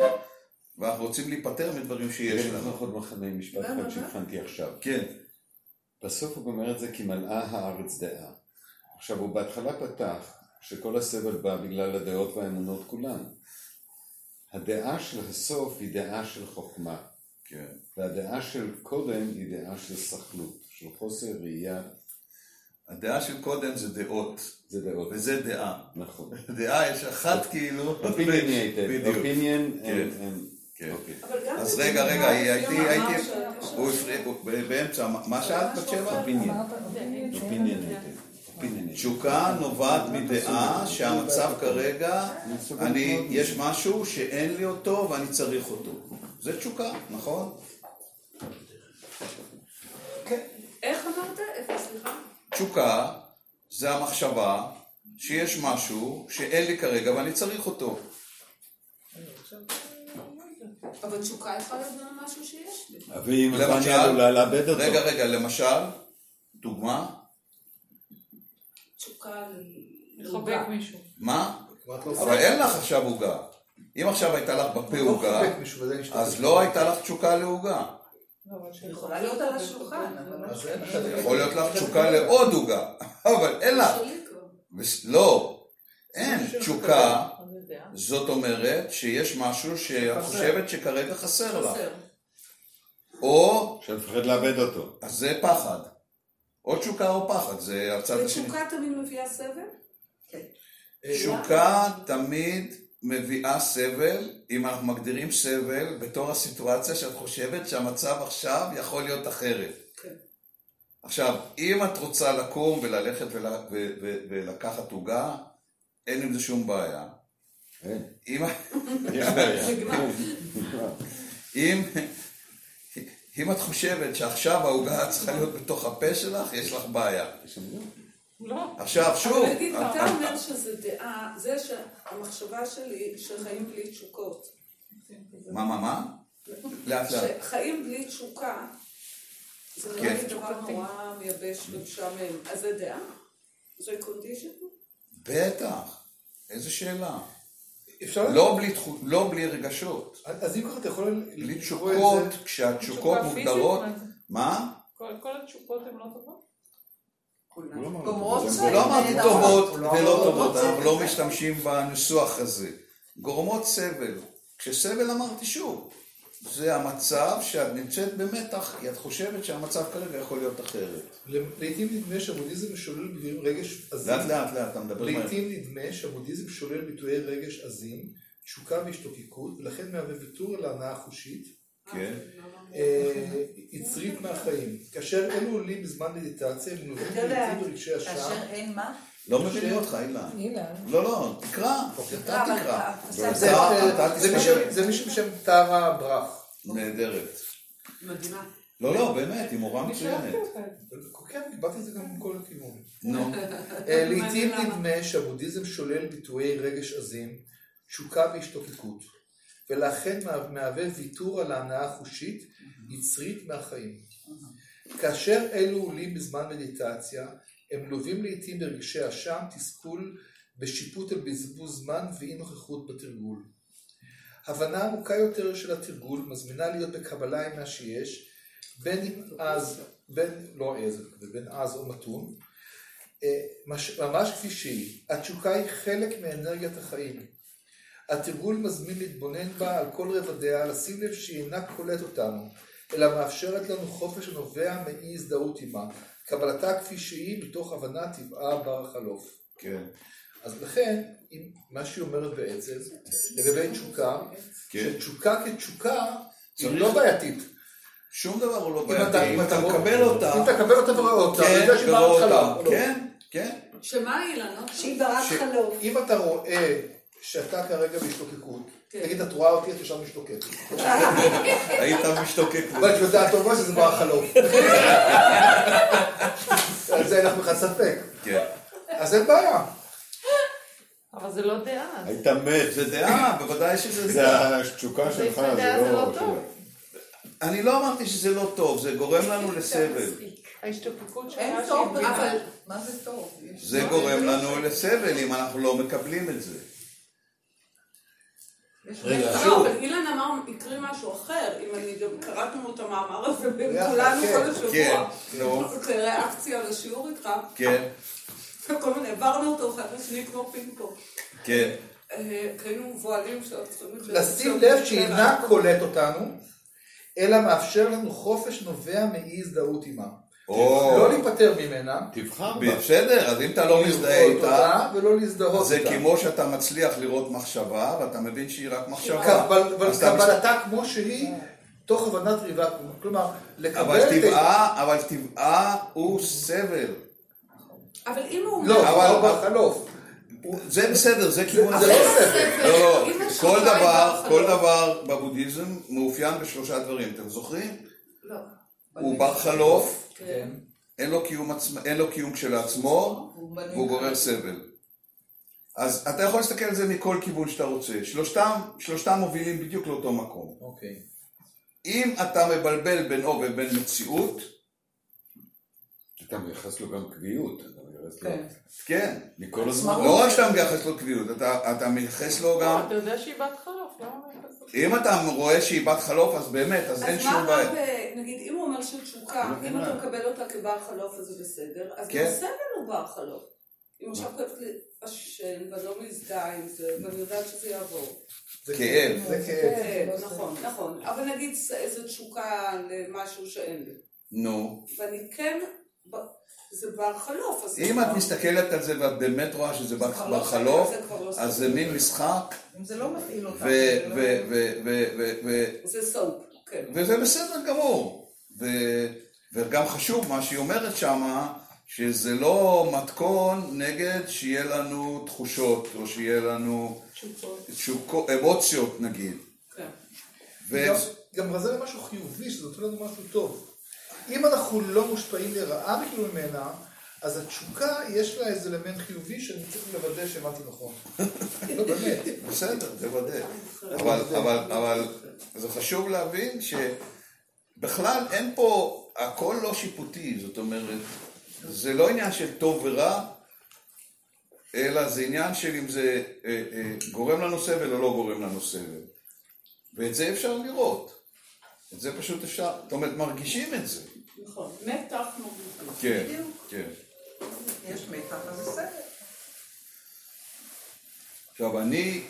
ואנחנו רוצים להיפטר מדברים שיש יש לנו. לך עוד מחנה משפט אחד? שהבחנתי עכשיו. כן, בסוף הוא אומר את זה כי מלאה הארץ דעה. עכשיו הוא בהתחלה פתח שכל הסבל בא בגלל הדעות והאמונות כולן. הדעה של הסוף היא דעה של חוכמה, כן. והדעה של קודם היא דעה של סכלות, של חוסר ראייה, הדעה של קודם זה דעות, זה דעות. וזה דעה. נכון. דעה יש אחת כאילו, opinionated, בדיוק. opinion כן. כן. אוקיי. אז רגע, רגע, הייתי, הייתי, הוא הפריע, באמצע, מה שאלת בת שבע? opinionated. תשוקה נובעת מדעה שהמצב כרגע, יש משהו שאין לי אותו ואני צריך אותו. זה תשוקה, נכון? איך אמרת? סליחה? תשוקה זה המחשבה שיש משהו שאין לי כרגע ואני צריך אותו. אבל תשוקה יכולה להיות גם משהו שיש לי. ואם למשל- אני עלולה לאבד אותו. רגע, רגע, למשל, דוגמה, תשוקה לחבק מישהו. מה? לא אבל אין לך עכשיו עוגה. אם עכשיו הייתה לך בפה לא עוגה. אז לא הייתה לך תשוקה לעוגה. לא, יכולה להיות על השולחן, לך- יכול להיות לך תשוקה לעוד עוגה, אבל אין לך. לא, אין. תשוקה. זאת אומרת שיש משהו שאת חושבת שכרגע חסר לך. או, שאני מפחד לאבד אותו. אז זה פחד. או תשוקה או פחד, זה הצד השני. ותשוקה תמיד מביאה סבל? תשוקה תמיד מביאה סבל, אם אנחנו מגדירים סבל בתור הסיטואציה שאת חושבת שהמצב עכשיו יכול להיות אחרת. כן. עכשיו, אם את רוצה לקום וללכת ול, ו, ו, ולקחת עוגה, אין עם זה שום בעיה. אין. אם, בעיה. אם, אם את חושבת שעכשיו העוגה צריכה להיות בתוך הפה שלך, יש לך בעיה. לא. עכשיו, שוב, אבל נגיד, אתה אומר שזה דעה, זה שהמחשבה שלי שחיים בלי תשוקות. מה, מה, מה? לאט לאט. שחיים בלי תשוקה, זה נראה כן. לי דבר נורא מייבש ומשעמם. אז זה דעה? זה קונדישן? בטח. איזה שאלה. אפשר... לא בלי תחו- לא בלי רגשות. אז אם ככה אתה יכול... בלי תשוקות, כשהתשוקות מוגדרות, מה זה? מה? כל כל התשוקות הן לא טובות? הוא לא אמר גומרות זה- סבל. לא אמרתי. טובות הוא לא ולא טובות, גורמות אנחנו. לא משתמשים בניסוח הזה. גורמות סבל. כשסבל אמרתי שוב, זה המצב שאת נמצאת במתח, כי את חושבת שהמצב כרגע יכול להיות אחרת. לעיתים נדמה שהבודהיזם ביטויים רגש עזים. לאט לאט לאט, אתה מדבר מהר. לעיתים נדמה שהבודהיזם שולל ביטויי רגש עזים, תשוקה והשתוקקות, ולכן מהווה ויתור על ההנאה החושית, כן. אה, יצרית מהחיים. כאשר אלו עולים בזמן מדיטציה, הם אתה יודע, לעיתים ברגשי אשם. כאשר אין מה? לא מבינים אותך, אילן. אילן. לא, לא, תקרא, אתה אבל- תקרא. זה- אתה- אתה. מישהו- בשם טרה ברח. נהדרת. מדהימה. לא, לא, באמת, היא מורה מצוינת. כן, קיבלתי את זה גם מכל הכיוון. נו, אה, לעיתים למה. נדמה שהבודהיזם שולל ביטויי רגש עזים, תשוקה והשתוקקות, ולכן מה- מהווה ויתור על ההנאה החושית, יצרית מהחיים. כאשר אלו עולים בזמן מדיטציה, הם מלווים לעיתים ברגשי אשם, תסכול, בשיפוט על בזבוז זמן ואי נוכחות בתרגול. הבנה עמוקה יותר של התרגול מזמינה להיות בקבלה עם מה שיש, בין אם אז, בין, לא עז, בין אז או מתון, אה, מש- ממש כפי שהיא. התשוקה היא חלק מאנרגיית החיים. התרגול מזמין להתבונן בה על כל רבדיה, לשים לב שהיא אינה כולאת אותנו, אלא מאפשרת לנו חופש הנובע מאי הזדהות עימה, קבלתה כפי שהיא מתוך הבנת טבעה בר החלוף. כן. אז לכן, אם מה שהיא אומרת בעצם, לגבי תשוקה, כן. שתשוקה כתשוקה היא לא בעייתית. שום דבר הוא לא אם אתה- בעייתי, אם אתה מקבל אותה, אם אתה מקבל אותה ורואה אותה, כן, אתה יודע שהיא ורואה בר אותה, חלוף. כן, כן. שמה אילן? שהיא ברת חלוף. אם אתה רואה שאתה כרגע בהשתוקקות, כן. נגיד את רואה אותי, את ישר משתוקקת. היית משתוקק. ואת יודעת טובה שזה בר חלוף. על זה אין לך בכלל ספק. כן. אז אין בעיה. אבל זה לא דעה. היית מת. זה דעה, בוודאי שזה זה דעה. התשוקה זה שלך, לפני דעה זה לא... לא טוב. אני לא אמרתי שזה לא טוב, זה גורם לנו לסבל. ההשתוקקות שלך אין טוב בכלל. מה זה טוב? זה גורם לנו לסבל אם אנחנו לא מקבלים את זה. רגע, אבל אילן אמר, הקריא משהו אחר, אם אני גם קראנו את המאמר הזה יחד, כולנו כן, כל השבוע. כן, נו. כריאקציה לשיעור איתך, כן, כל מיני, העברנו אותו אחד לשני כמו פינג פונג. כן. היינו מבוהלים שאנחנו צריכים... לשים לב שהיא אינה קולט אותנו, אלא מאפשר לנו חופש נובע מאי הזדהות עימה. או, לא להיפטר ממנה, תבחר בה. בסדר, אז אם אתה לא מזדהה איתה, ולא להזדהות זה איתה. כמו שאתה מצליח לראות מחשבה, ואתה מבין שהיא רק מחשבה. קבל- אבל קבלתה כמו שהיא, תוך הבנת ריבה, כלומר, לקבל אבל את ה... טבעה, אבל טבעה הוא סבל. אבל אם הוא... לא, אבל- בחלוף. זה בסדר, זה כיוון זה לא סבל. לא, לא, כל דבר, כל בר דבר בבודהיזם מאופיין בשלושה דברים, אתם זוכרים? לא. הוא בר חלוף, כן. אין לו קיום עצמ- אין לו קיום כשלעצמו, והוא גורר סבל. אז אתה יכול להסתכל על זה מכל כיוון שאתה רוצה. שלושתם, שלושתם מובילים בדיוק לאותו מקום. אוקיי. אם אתה מבלבל בינו ובין מציאות, אתה מייחס לו גם קביעות. אתה מייחס לו- כן. כן. מכל הזמן. לא רק שאתה מייחס לו קביעות, אתה, אתה מייחס לו גם... אתה יודע שהיא בת אם אתה רואה שהיא בת חלוף, אז באמת, אז אין אז שום מה בעיה. רע ב... נגיד, אם הוא אומר שהוא תשוקה, לא אם. אתה מקבל אותה כבר חלוף אז זה בסדר, אז כן. בסדר הוא בר חלוף. אם עכשיו כותבת לי השם, ואני לא מזדהה עם זה, ואני יודעת שזה יעבור. זה כאב. זה כאב. כן, נכון, נכון. אבל נגיד איזו תשוקה למשהו שאין לי. נו. ואני כן, ב- זה בר חלוף. אם את מסתכלת על זה ואת באמת רואה שזה בר לא חלוף, לא אז. זה מין משחק, אם זה לא מפעיל אותך. ו- זה לא- ו- ו- ו- ו- ו- זה סופ, כן. וזה בסדר גמור. ו- וגם חשוב מה שהיא אומרת שמה, שזה לא מתכון נגד שיהיה לנו תחושות, או שיהיה לנו תשוקות. תשוקו- אמוציות נגיד. כן. ו- גם- גם זה משהו חיובי, שזה נותן לנו משהו טוב. אם אנחנו לא מושפעים לרעה בכלל ממנה, אז התשוקה יש לה איזה אלמנט חיובי שאני צריך לוודא שהבנתי נכון. לא, באמת. בסדר, תוודא. אבל, אבל, אבל זה חשוב להבין שבכלל אין פה, הכל לא שיפוטי, זאת אומרת, זה לא עניין של טוב ורע, אלא זה עניין של אם זה אה, אה, גורם לנו סבל או לא גורם לנו סבל. ואת זה אפשר לראות. את זה פשוט אפשר, זאת אומרת, מרגישים את זה. נכון, מתח. כן. כן. יש מתח, אז זה סבל. עכשיו, אני,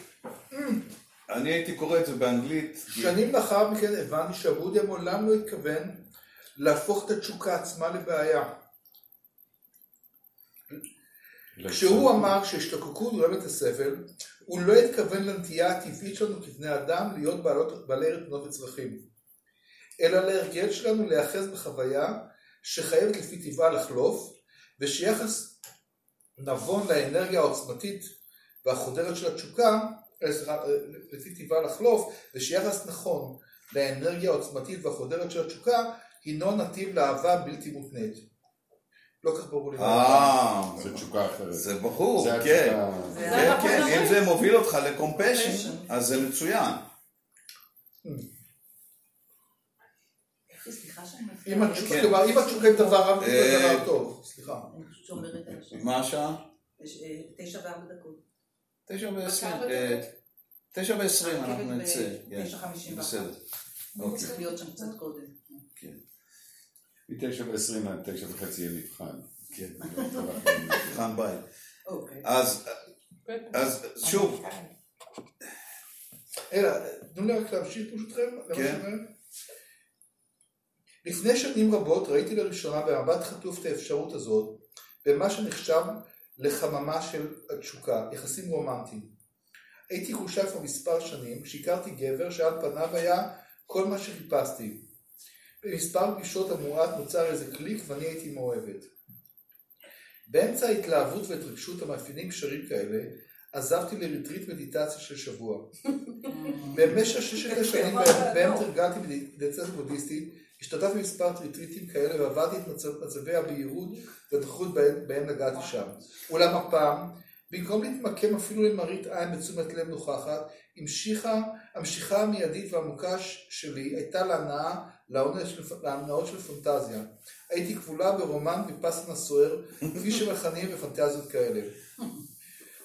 אני הייתי קורא את זה באנגלית. שנים לאחר מכן הבנתי שהבודה מעולם לא התכוון להפוך את התשוקה עצמה לבעיה. כשהוא אמר שהשתוקקות גורמת לסבל, הוא לא התכוון לנטייה הטבעית שלנו כבני אדם להיות בעלי רצונות וצרכים, אלא להרגל שלנו להיאחז בחוויה שחייבת לפי טבעה לחלוף, ושיחס נבון לאנרגיה העוצמתית והחודרת של התשוקה, אה, לפי טבעה לחלוף, ושיחס נכון לאנרגיה העוצמתית והחודרת של התשוקה, הינו נתיב לאהבה בלתי מותנית. לא כך ברור לי. אה, זו תשוקה אחרת. זה ברור, זה כן. זה כן, כן. אם זה מוביל אותך לקומפשן, אז זה מצוין. סליחה שאני אם מפריעה. התשוקה, כן. היא דבר רע, אה, זה דבר טוב. סליחה. מה השעה? יש, אה, תשע וארבע דקות. תשע ועשרים. אה? תשע ועשרים אנחנו נצא. כן, תשע חמישים ואחת. בסדר. הוא אוקיי. צריך להיות שם קצת קודם. מתשע ועשרים עד תשע וחצי יהיה מבחן. כן. כן. מבחן בית. אוקיי. אז, שוב, אלא, תנו לי רק להמשיך ברשותכם. כן. לפני שנים רבות ראיתי לראשונה במבט חטוף את האפשרות הזאת במה שנחשב לחממה של התשוקה, יחסים רומנטיים. הייתי גרושה כבר מספר שנים כשהכרתי גבר שעל פניו היה כל מה שחיפשתי. במספר פגישות המועט נוצר איזה קליק ואני הייתי מאוהבת. באמצע ההתלהבות וההתרגשות המאפיינים קשרים כאלה, עזבתי לריטריט מדיטציה של שבוע. במשך ששת השנים בהם תרגלתי מדיטציה בודהיסטית, השתתפתי במספר ריטריטים כאלה ועברתי את מצב- מצבי הבהירות והתחרות בהם, בהם נגעתי שם. אולם הפעם, במקום להתמקם אפילו למראית עין בתשומת לב נוכחת, המשיכה, המשיכה המיידית והעמוקה ש- שלי הייתה להנאה, להנאות של פנטזיה. הייתי כבולה ברומן ויפסנה סוער, כפי שמכנים בפנטזיות כאלה.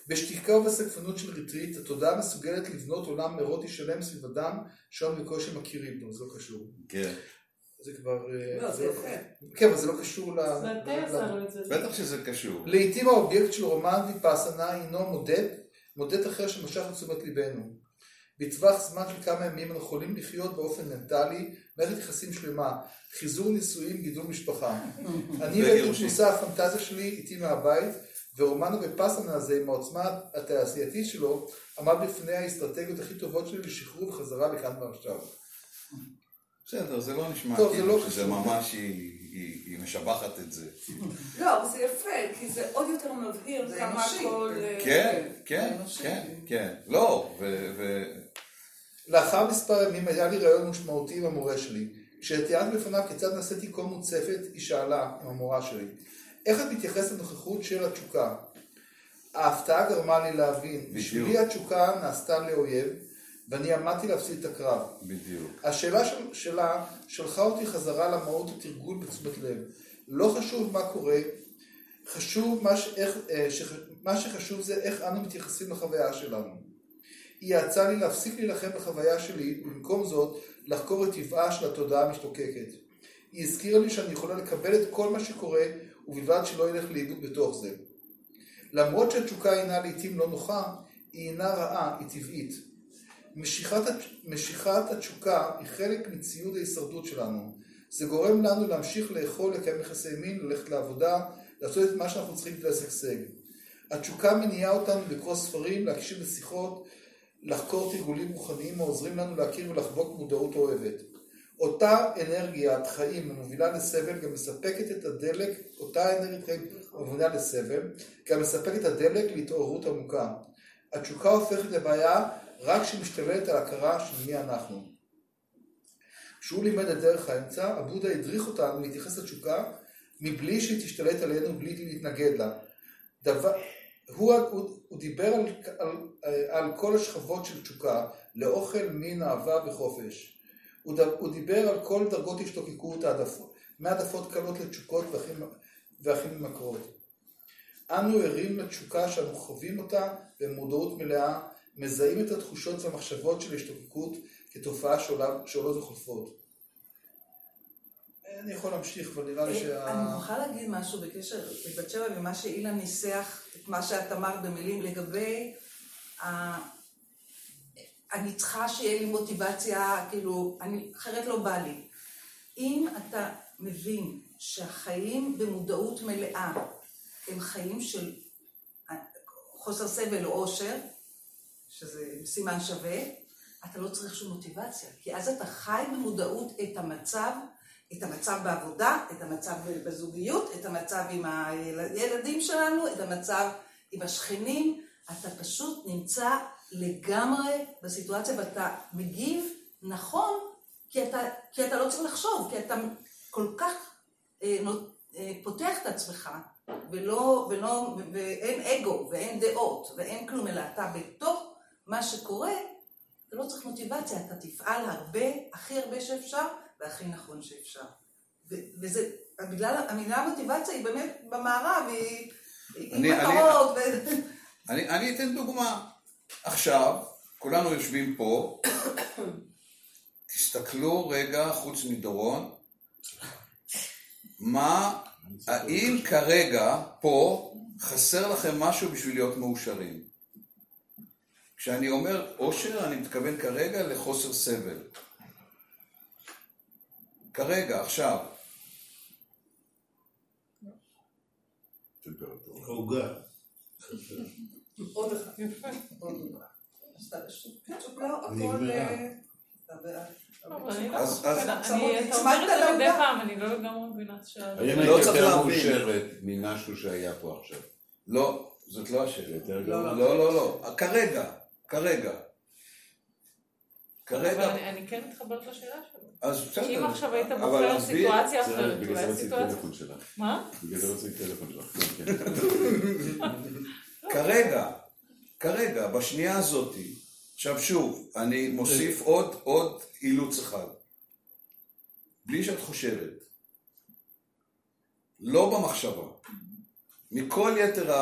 בשתיקה ובסגפנות של ריטריט, התודעה מסוגלת לבנות עולם אירוטי שלם סביב אדם שאנו בקושי מכירים בו, זה לא קשור. כן. זה כבר... אה, לא, זה לא- יפה. כן, אבל זה לא קשור ל... בטח שזה קשור. לעתים האובייקט של רומן ויפאסנה הינו מודט, מודט אחר שמשך את תשומת ליבנו. בטווח זמן של כמה ימים אנחנו יכולים לחיות באופן מנטלי מערכת יחסים שלמה, חיזור נישואים, גידול משפחה. אני ראיתי. מושא הפנטזיה שלי איתי מהבית, ורומן הוויפאסנה הזה עם העוצמה התעשייתית שלו, עמד בפני האסטרטגיות הכי טובות שלי לשחרור וחזרה לכאן ועכשיו. בסדר, זה לא נשמע כאילו לא שזה קשור. ממש היא- היא היא משבחת את זה. לא, אבל זה יפה, כי זה עוד יותר מבהיר זה כמה אנושי. הכל... אה, כן, כן, אנושי. כן, כן. לא, ו- ו... לאחר מספר ימים היה לי רעיון משמעותי עם המורה שלי. כשתיארתי בפניו כיצד נעשיתי כה מוצפת, היא שאלה עם המורה שלי, איך את מתייחסת לנוכחות של התשוקה? ההפתעה גרמה לי להבין. בשבילי התשוקה נעשתה לאויב, ואני עמדתי להפסיד את הקרב. בדיוק. השאלה של, שלה שלחה אותי חזרה למהות התרגול בתשומת לב. לא חשוב מה קורה, חשוב מה, ש, איך, אה, שח, מה שחשוב זה איך אנו מתייחסים לחוויה שלנו. היא יעצה לי להפסיק להילחם בחוויה שלי, ובמקום זאת לחקור את טבעה של התודעה המשתוקקת. היא הזכירה לי שאני יכולה לקבל את כל מה שקורה, ובלבד שלא ילך לאיבוד בתוך זה. למרות שהתשוקה אינה לעיתים לא נוחה, היא אינה רעה, היא טבעית. משיכת, משיכת התשוקה היא חלק מציוד ההישרדות שלנו. זה גורם לנו להמשיך לאכול, לקיים יחסי מין, ללכת לעבודה, לעשות את מה שאנחנו צריכים כדי לשגשג. התשוקה מניעה אותנו לקרוא ספרים, להקשיב לשיחות, לחקור תרגולים רוחניים העוזרים לנו להכיר ולחבוק מודעות אוהבת. אותה אנרגיית חיים המובילה לסבל גם מספקת את הדלק, אותה אנרגיית חיים המובילה לסבל, גם מספקת את הדלק להתעוררות עמוקה. התשוקה הופכת לבעיה רק כשמשתלטת על הכרה של מי אנחנו. כשהוא לימד את דרך האמצע, הבודה הדריך אותנו להתייחס לתשוקה מבלי שהיא תשתלט עלינו, בלי להתנגד לה. דבר, הוא, הוא, הוא דיבר על, על, על כל השכבות של תשוקה, לאוכל, מין, אהבה וחופש. הוא, ד, הוא דיבר על כל דרגות השתוקקות, העדפות, מהעדפות קלות לתשוקות והכי, והכי ממכרות. אנו ערים לתשוקה שאנו חווים אותה במודעות מלאה, מזהים את התחושות והמחשבות של השתוקקות כתופעה שעולות וחולפות. אני יכול להמשיך, אבל נראה לי אני שה... מוכרחה להגיד משהו בקשר לבת שבע ומה שאילן ניסח, את מה שאת אמרת במילים לגבי אני צריכה שיהיה לי מוטיבציה, כאילו, אני, אחרת לא בא לי. אם אתה מבין שהחיים במודעות מלאה הם חיים של חוסר סבל או עושר, שזה סימן שווה, אתה לא צריך שום מוטיבציה, כי אז אתה חי במודעות את המצב, את המצב בעבודה, את המצב בזוגיות, את המצב עם הילדים שלנו, את המצב עם השכנים, אתה פשוט נמצא לגמרי בסיטואציה ואתה מגיב נכון, כי אתה, כי אתה לא צריך לחשוב, כי אתה כל כך אה, נו- אה, פותח את עצמך, ולא, ולא, ואין אגו, ואין דעות, ואין כלום, אלא אתה בתוך מה שקורה, אתה לא צריך מוטיבציה, אתה תפעל הרבה, הכי הרבה שאפשר, והכי נכון שאפשר. וזה, בגלל, המילה מוטיבציה היא באמת במערב, היא, עם מטרות, ו... אני, אני אתן דוגמה. עכשיו, כולנו יושבים פה, תסתכלו רגע חוץ מדורון, מה, האם כרגע פה חסר לכם משהו בשביל להיות מאושרים? כשאני אומר אושר, אני מתכוון כרגע לחוסר סבל. כרגע, עכשיו. עוגה. עוד אחד. אז אני לא... אז- אז- אני- הצמות- אתה אומר הצמדת את זה מדי לעוגה. פעם, אני לא לגמרי מבינה. האם לא צריך יותר. מאושרת ממשהו שהיה פה עכשיו? לא, זאת לא השאלה. לא? לא, לא, לא. כרגע, כרגע. אבל. אני- אני כן מתחברת לשאלה שלו. אז בסדר. כי אם עכשיו היית אבל בוחר סיטואציה אחרת, בגלל זה אולי רציתי סיטואציה... טלפון שלך. מה? בגלל זה רציתי טלפון שלך. כן, כן. כרגע, כרגע, בשנייה הזאת, עכשיו שוב, אני מוסיף עוד, עוד אילוץ אחד. בלי שאת חושבת. לא במחשבה. מכל יתר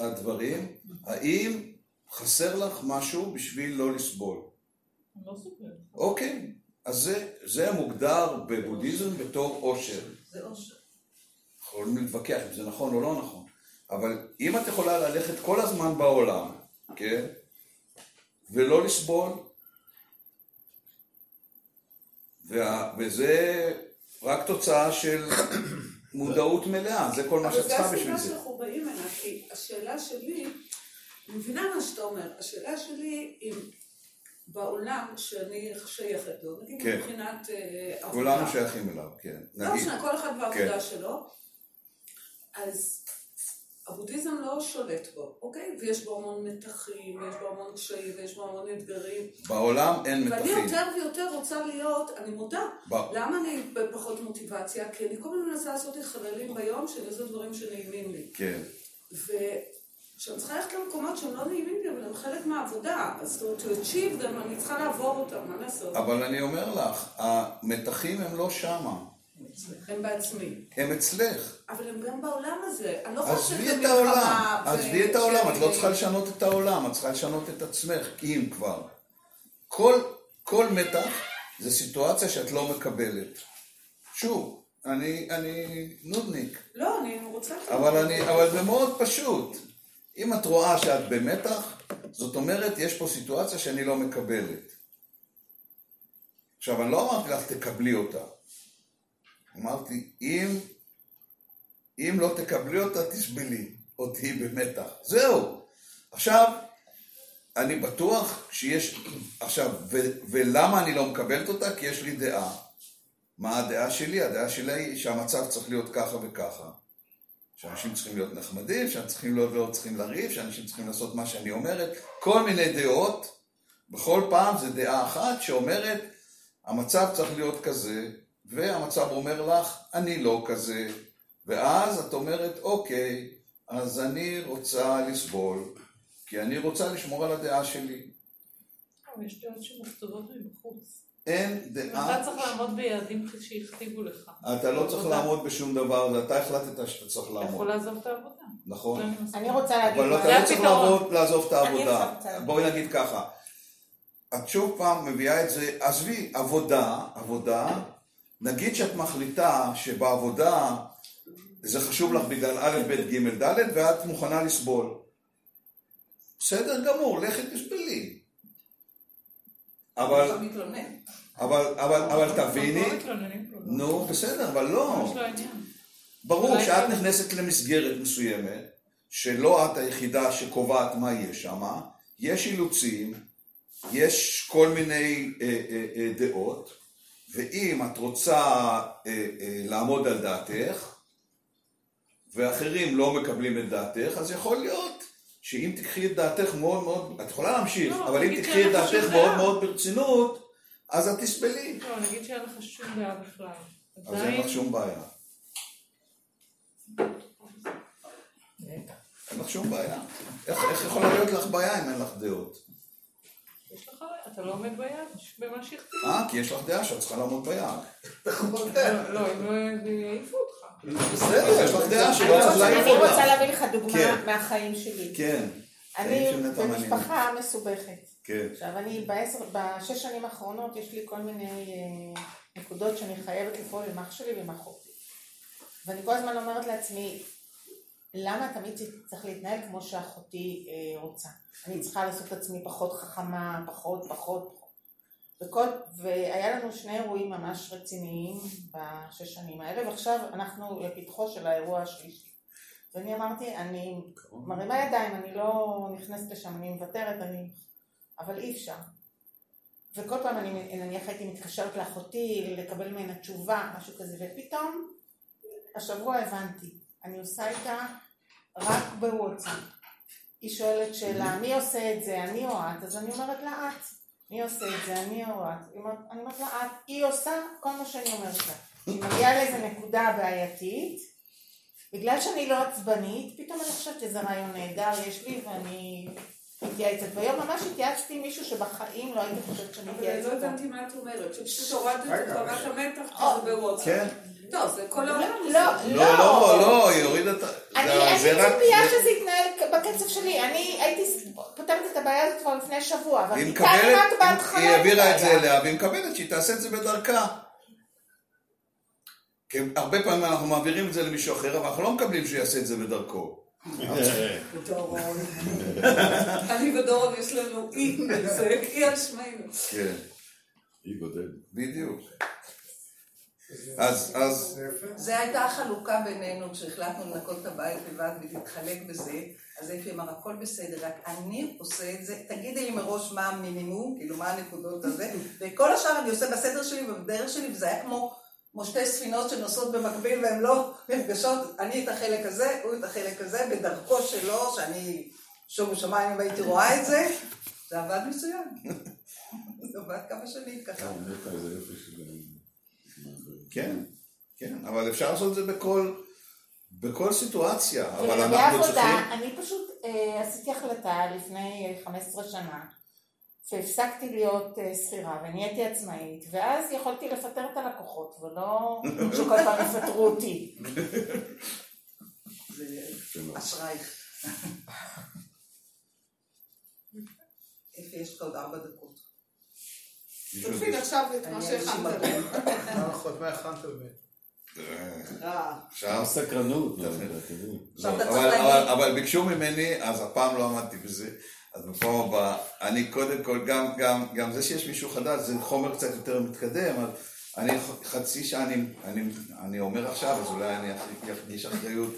הדברים, האם חסר לך משהו בשביל לא לסבול? לא סופרת. אוקיי, אז זה, זה מוגדר בבודהיזם בתור עושר. זה אושר. יכולים להתווכח אם זה נכון או לא נכון, אבל אם את יכולה ללכת כל הזמן בעולם, כן, ולא לסבול, וה, וזה רק תוצאה של מודעות מלאה, זה כל מה שאת אבל זה צריכה בשביל הסיבה זה. שאנחנו באים הנה, כי השאלה שלי, אני מבינה מה שאתה אומר, השאלה שלי אם בעולם שאני שייכת לו, נגיד כן. מבחינת אה, עבודה, כולנו שייכים אליו, כן. לא נגיד, משנה, כל אחד והעבודה כן. שלו, אז הבודהיזם לא שולט בו, אוקיי? ויש בו המון מתחים, ויש בו המון קשיים, ויש בו המון אתגרים. בעולם אין ואני מתחים. יותר ויותר רוצה להיות, אני מודה, ב- למה אני בפחות מוטיבציה? כי אני כל הזמן מנסה לעשות לי חללים ביום, שאני עושה דברים שנעימים לי. כן. ושאני צריכה ללכת למקומות שהם לא נעימים לי, אבל הם חלק מהעבודה. אז זאת אומרת, to achieve them, אני צריכה לעבור אותם, מה לעשות? אבל אני אומר לך, המתחים הם לא שמה, הם בעצמי. הם אצלך. אבל הם גם בעולם הזה. אני לא יכולה עזבי את העולם, עזבי את העולם, את לא צריכה לשנות את העולם, את צריכה לשנות את עצמך, אם כבר. כל, כל מתח זה סיטואציה שאת לא מקבלת. שוב, אני, אני נודניק, לא, אני רוצה... אבל, אני, אבל זה מאוד פשוט. אם את רואה שאת במתח, זאת אומרת, יש פה סיטואציה שאני לא מקבלת. עכשיו, אני לא אמרתי לך, תקבלי אותה. אמרתי, אם, אם לא תקבלי אותה, תסבלי, או תהיי במתח. זהו. עכשיו, אני בטוח שיש... עכשיו, ו, ולמה אני לא מקבלת אותה? כי יש לי דעה. מה הדעה שלי? הדעה שלי היא שהמצב צריך להיות ככה וככה. שאנשים צריכים להיות נחמדים, שאנשים לא, לא צריכים לריב, שאנשים צריכים לעשות מה שאני אומרת, כל מיני דעות, בכל פעם זה דעה אחת שאומרת, המצב צריך להיות כזה, והמצב אומר לך, אני לא כזה, ואז את אומרת, אוקיי, אז אני רוצה לסבול, כי אני רוצה לשמור על הדעה שלי. יש דעות שמוכתבות מבחוץ. אין אתה דעה, צריך לעמוד ביעדים שהכתיבו לך. אתה לא צריך לעמוד בשום דבר, זה אתה החלטת שאתה צריך אתה יכול לעמוד, לעזוב את העבודה. נכון? זה אני רוצה להגיד אבל משהו. אתה לא צריך. לעבוד, לעזוב את העבודה. אני רוצה- בואי נגיד ככה, את שוב פעם מביאה את זה, עזבי, עבודה, עבודה, נגיד שאת מחליטה שבעבודה זה חשוב לך בגלל א', ב', ג', ד', ואת מוכנה לסבול. בסדר גמור, לכי תסבלי. אבל. אבל, אבל, אבל תביני, לא לא. נו, בסדר, אבל לא. לא. ברור שאת כן. נכנסת למסגרת מסוימת, שלא את היחידה שקובעת מה יש שם, יש אילוצים, יש כל מיני אה, אה, אה, דעות, ואם את רוצה אה, אה, לעמוד על דעתך, ואחרים לא מקבלים את דעתך, אז יכול להיות שאם תקחי את דעתך מאוד מאוד, את יכולה להמשיך, לא, אבל אם תקחי את דעתך מאוד. מאוד ברצינות, אז את תסבלי. לא, נגיד שאין לך שום דעה בכלל. אז אין לך שום בעיה. אין לך שום בעיה. איך, יכולה להיות לך בעיה אם אין לך דעות? יש לך, אתה לא עומד ביעד, במה שהכתיבו. אה, כי יש לך דעה שאת צריכה לעמוד ביעד. לא, לא, אם לא יעיפו אותך. בסדר, יש לך דעה שלא אני צריך להעיף אני רוצה. להביא לך דוגמה כן. מהחיים שלי. כן, אני. במשפחה מסובכת. כן. עכשיו, אני בעשר, בשש שנים האחרונות יש לי כל מיני אה, נקודות שאני חייבת לפעול עם אח שלי ועם אחותי. ואני כל הזמן אומרת לעצמי, למה תמיד צריך להתנהל כמו שאחותי אה, רוצה? אני צריכה לעשות את עצמי פחות חכמה, פחות, פחות, פחות. וכל, והיה לנו שני אירועים ממש רציניים בשש שנים האלה, ועכשיו אנחנו לפתחו של האירוע השלישי. ואני אמרתי, אני מרימה ידיים, אני לא נכנסת לשם, אני מוותרת, אני... אבל אי אפשר. וכל פעם אני נניח הייתי מתקשרת לאחותי לקבל ממנה תשובה, משהו כזה, ופתאום השבוע הבנתי, אני עושה איתה רק בוואטסאפ. היא שואלת שאלה, מי עושה את זה, אני או את? אז אני אומרת לה את. מי עושה את זה, אני או את? אני אומרת לה את. היא עושה כל מה שאני אומרת לה. היא מגיעה לאיזה נקודה בעייתית, בגלל שאני לא עצבנית, פתאום אני חושבת שזה רעיון נהדר יש לי ואני מתייעצת. והיום ממש התייעצתי עם מישהו שבחיים לא הייתי חושבת שאני אבל מתייעצת לא. הבנתי מה את אומרת, שפשוט הורדת את רמת המתח בוואטסאפ. כן. לא, זה כל העולם. לא, לא, לא, לא, היא הורידה את ה... אני ציפייה זה- שזה יתנהל בקצב שלי. אני הייתי פותרת את הבעיה הזאת כבר לפני שבוע, אבל היא אני מקבלת. היא העבירה את זה. אליה, והיא מקבלת שהיא תעשה את זה בדרכה. כי הרבה פעמים אנחנו מעבירים את זה למישהו אחר, אבל אנחנו לא מקבלים שהוא יעשה את זה בדרכו. דורון. אני ודורון יש לנו אי, זה אי על שמנו. כן, היא גודל. בדיוק. אז, אז, זה הייתה החלוקה בינינו כשהחלטנו לנקות את הבית לבד ולהתחלק בזה, אז אפי אמר הכל בסדר, רק אני עושה את זה, תגידי לי מראש מה המינימום, כאילו מה הנקודות הזה, וכל השאר אני עושה בסדר שלי ובדרך שלי, וזה היה כמו, כמו שתי ספינות שנוסעות במקביל והן לא נפגשות, אני את החלק הזה, הוא את החלק הזה, בדרכו שלו, שאני שומו שמיים אם הייתי רואה את זה, זה עבד מצוין. זה עבד כמה שנים ככה. של... כן, כן, אבל אפשר לעשות את זה בכל, בכל סיטואציה, אבל ולגבי אנחנו עבודה, צריכים... אני פשוט אה, עשיתי החלטה לפני אה, 15 שנה, שהפסקתי להיות אה, שכירה ונהייתי עצמאית, ואז יכולתי לפטר את הלקוחות, ולא שכל פעם יפטרו אותי. זה אשרייך. אפי, יש לך עוד ארבע דקות. תתחיל עכשיו את מה שהכנת. מה אחות, מה הכנת באמת? עכשיו, סקרנות. לא, להגיד, אבל ביקשו ממני, אז הפעם לא עמדתי בזה, אז בפעם הבאה, אני קודם כל, גם, גם, גם זה שיש מישהו חדש, זה חומר קצת יותר מתקדם, אז אני חצי שעה, אני, אני, אני אומר עכשיו, אז אולי אני ארגיש אחריות,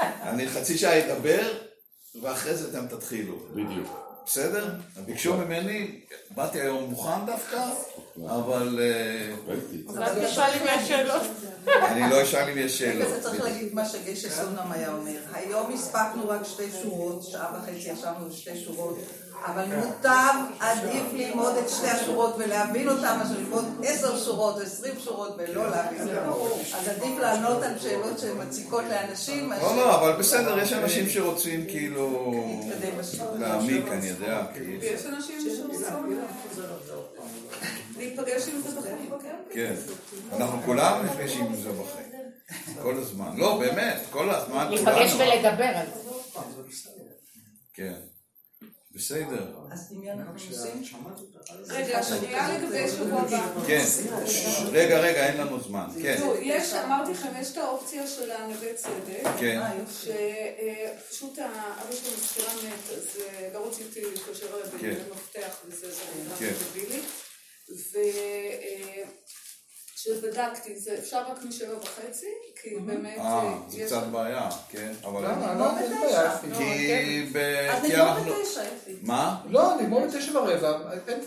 אני חצי שעה אדבר, ואחרי זה אתם תתחילו. בדיוק. בסדר? ביקשו ממני, באתי היום מוכן דווקא, אבל אה, ראיתי. אז אל תשאל אם יש שאלות. אני לא אשאל אם יש שאלות. זה צריך להגיד מה שגשי סונם היה אומר. היום הספקנו רק שתי שורות, שעה וחצי ישבנו בשתי שורות, אבל מוטב, עדיף ללמוד את שתי השורות ולהבין אותן, מאשר ללמוד עשר שורות, עשרים שורות ולא להבין אותן. אז עדיף לענות על שאלות שמציקות לאנשים, לא, לא, אבל בסדר, יש אנשים שרוצים כאילו. להעמיק, אני יודע. יש אנשים שעושים להיפגש להיפגש עם זה בחיים. כן. אנחנו כולם נפגשים עם זה בחיים. כל הזמן. לא, באמת, כל הזמן להיפגש. ולדבר על זה. כן. בסדר. אז עם מי אנחנו עושים? רגע, שנייה לגבי שבוע הבא. כן. רגע, רגע, אין לנו זמן. כן. יש, אמרתי לכם, יש את האופציה של הנווה צדק. כן. שפשוט אבא שלו מזכירה מת, אז אה, לא רציתי להתקשר אליו כן. בעניין מפתח וזה, זה כן. היה דבילי. וכשבדקתי, זה אפשר רק משבע וחצי, כי באמת אה, אה, זה יש... קצת בעיה, כן. אבל... למה? לא, אין בעיה. אפי. כי ב... אז כי נגמור. בתשע, אפי. מה? לא, נגמור בתשע ורבע,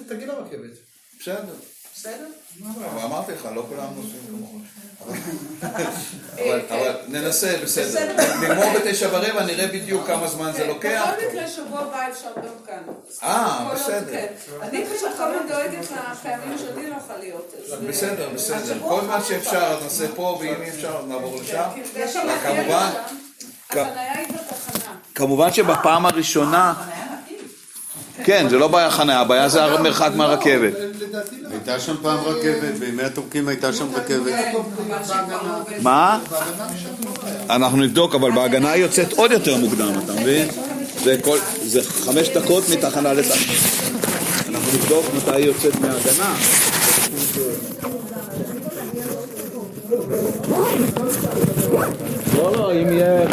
תגיע לרכבת. בסדר. בסדר? אבל אמרתי לך, לא כולם נוסעים כמוך. אבל- אבל ננסה, בסדר. נגמור בתשע ורבע, נראה בדיוק כמה זמן זה כן, לוקח. בכל מקרה, שבוע הבא אפשר גם כאן. אה, בסדר. כן. אני פשוט כל הזמן דואגת לפעמים שאני לא יכולה להיות. אה, בסדר, בסדר. כל הבא שאפשר, נעשה פה, ואם אי אפשר, נעבור לשם. כן, כי יש שם כמובן- החניה היא בתחנה. כמובן שבפעם הראשונה... כן, זה לא בעיה חניה, הבעיה זה המרחק מהרכבת. לדעתי לא. הייתה שם פעם רכבת, בימי הטורקים הייתה שם רכבת. מה? בהגנה משם לא. אנחנו נבדוק, אבל בהגנה היא יוצאת עוד יותר מוקדם, אתה מבין? זה כל- זה חמש דקות מתחנה לתחנה. אנחנו נבדוק מתי היא יוצאת מההגנה. לא, לא, אם יהיה...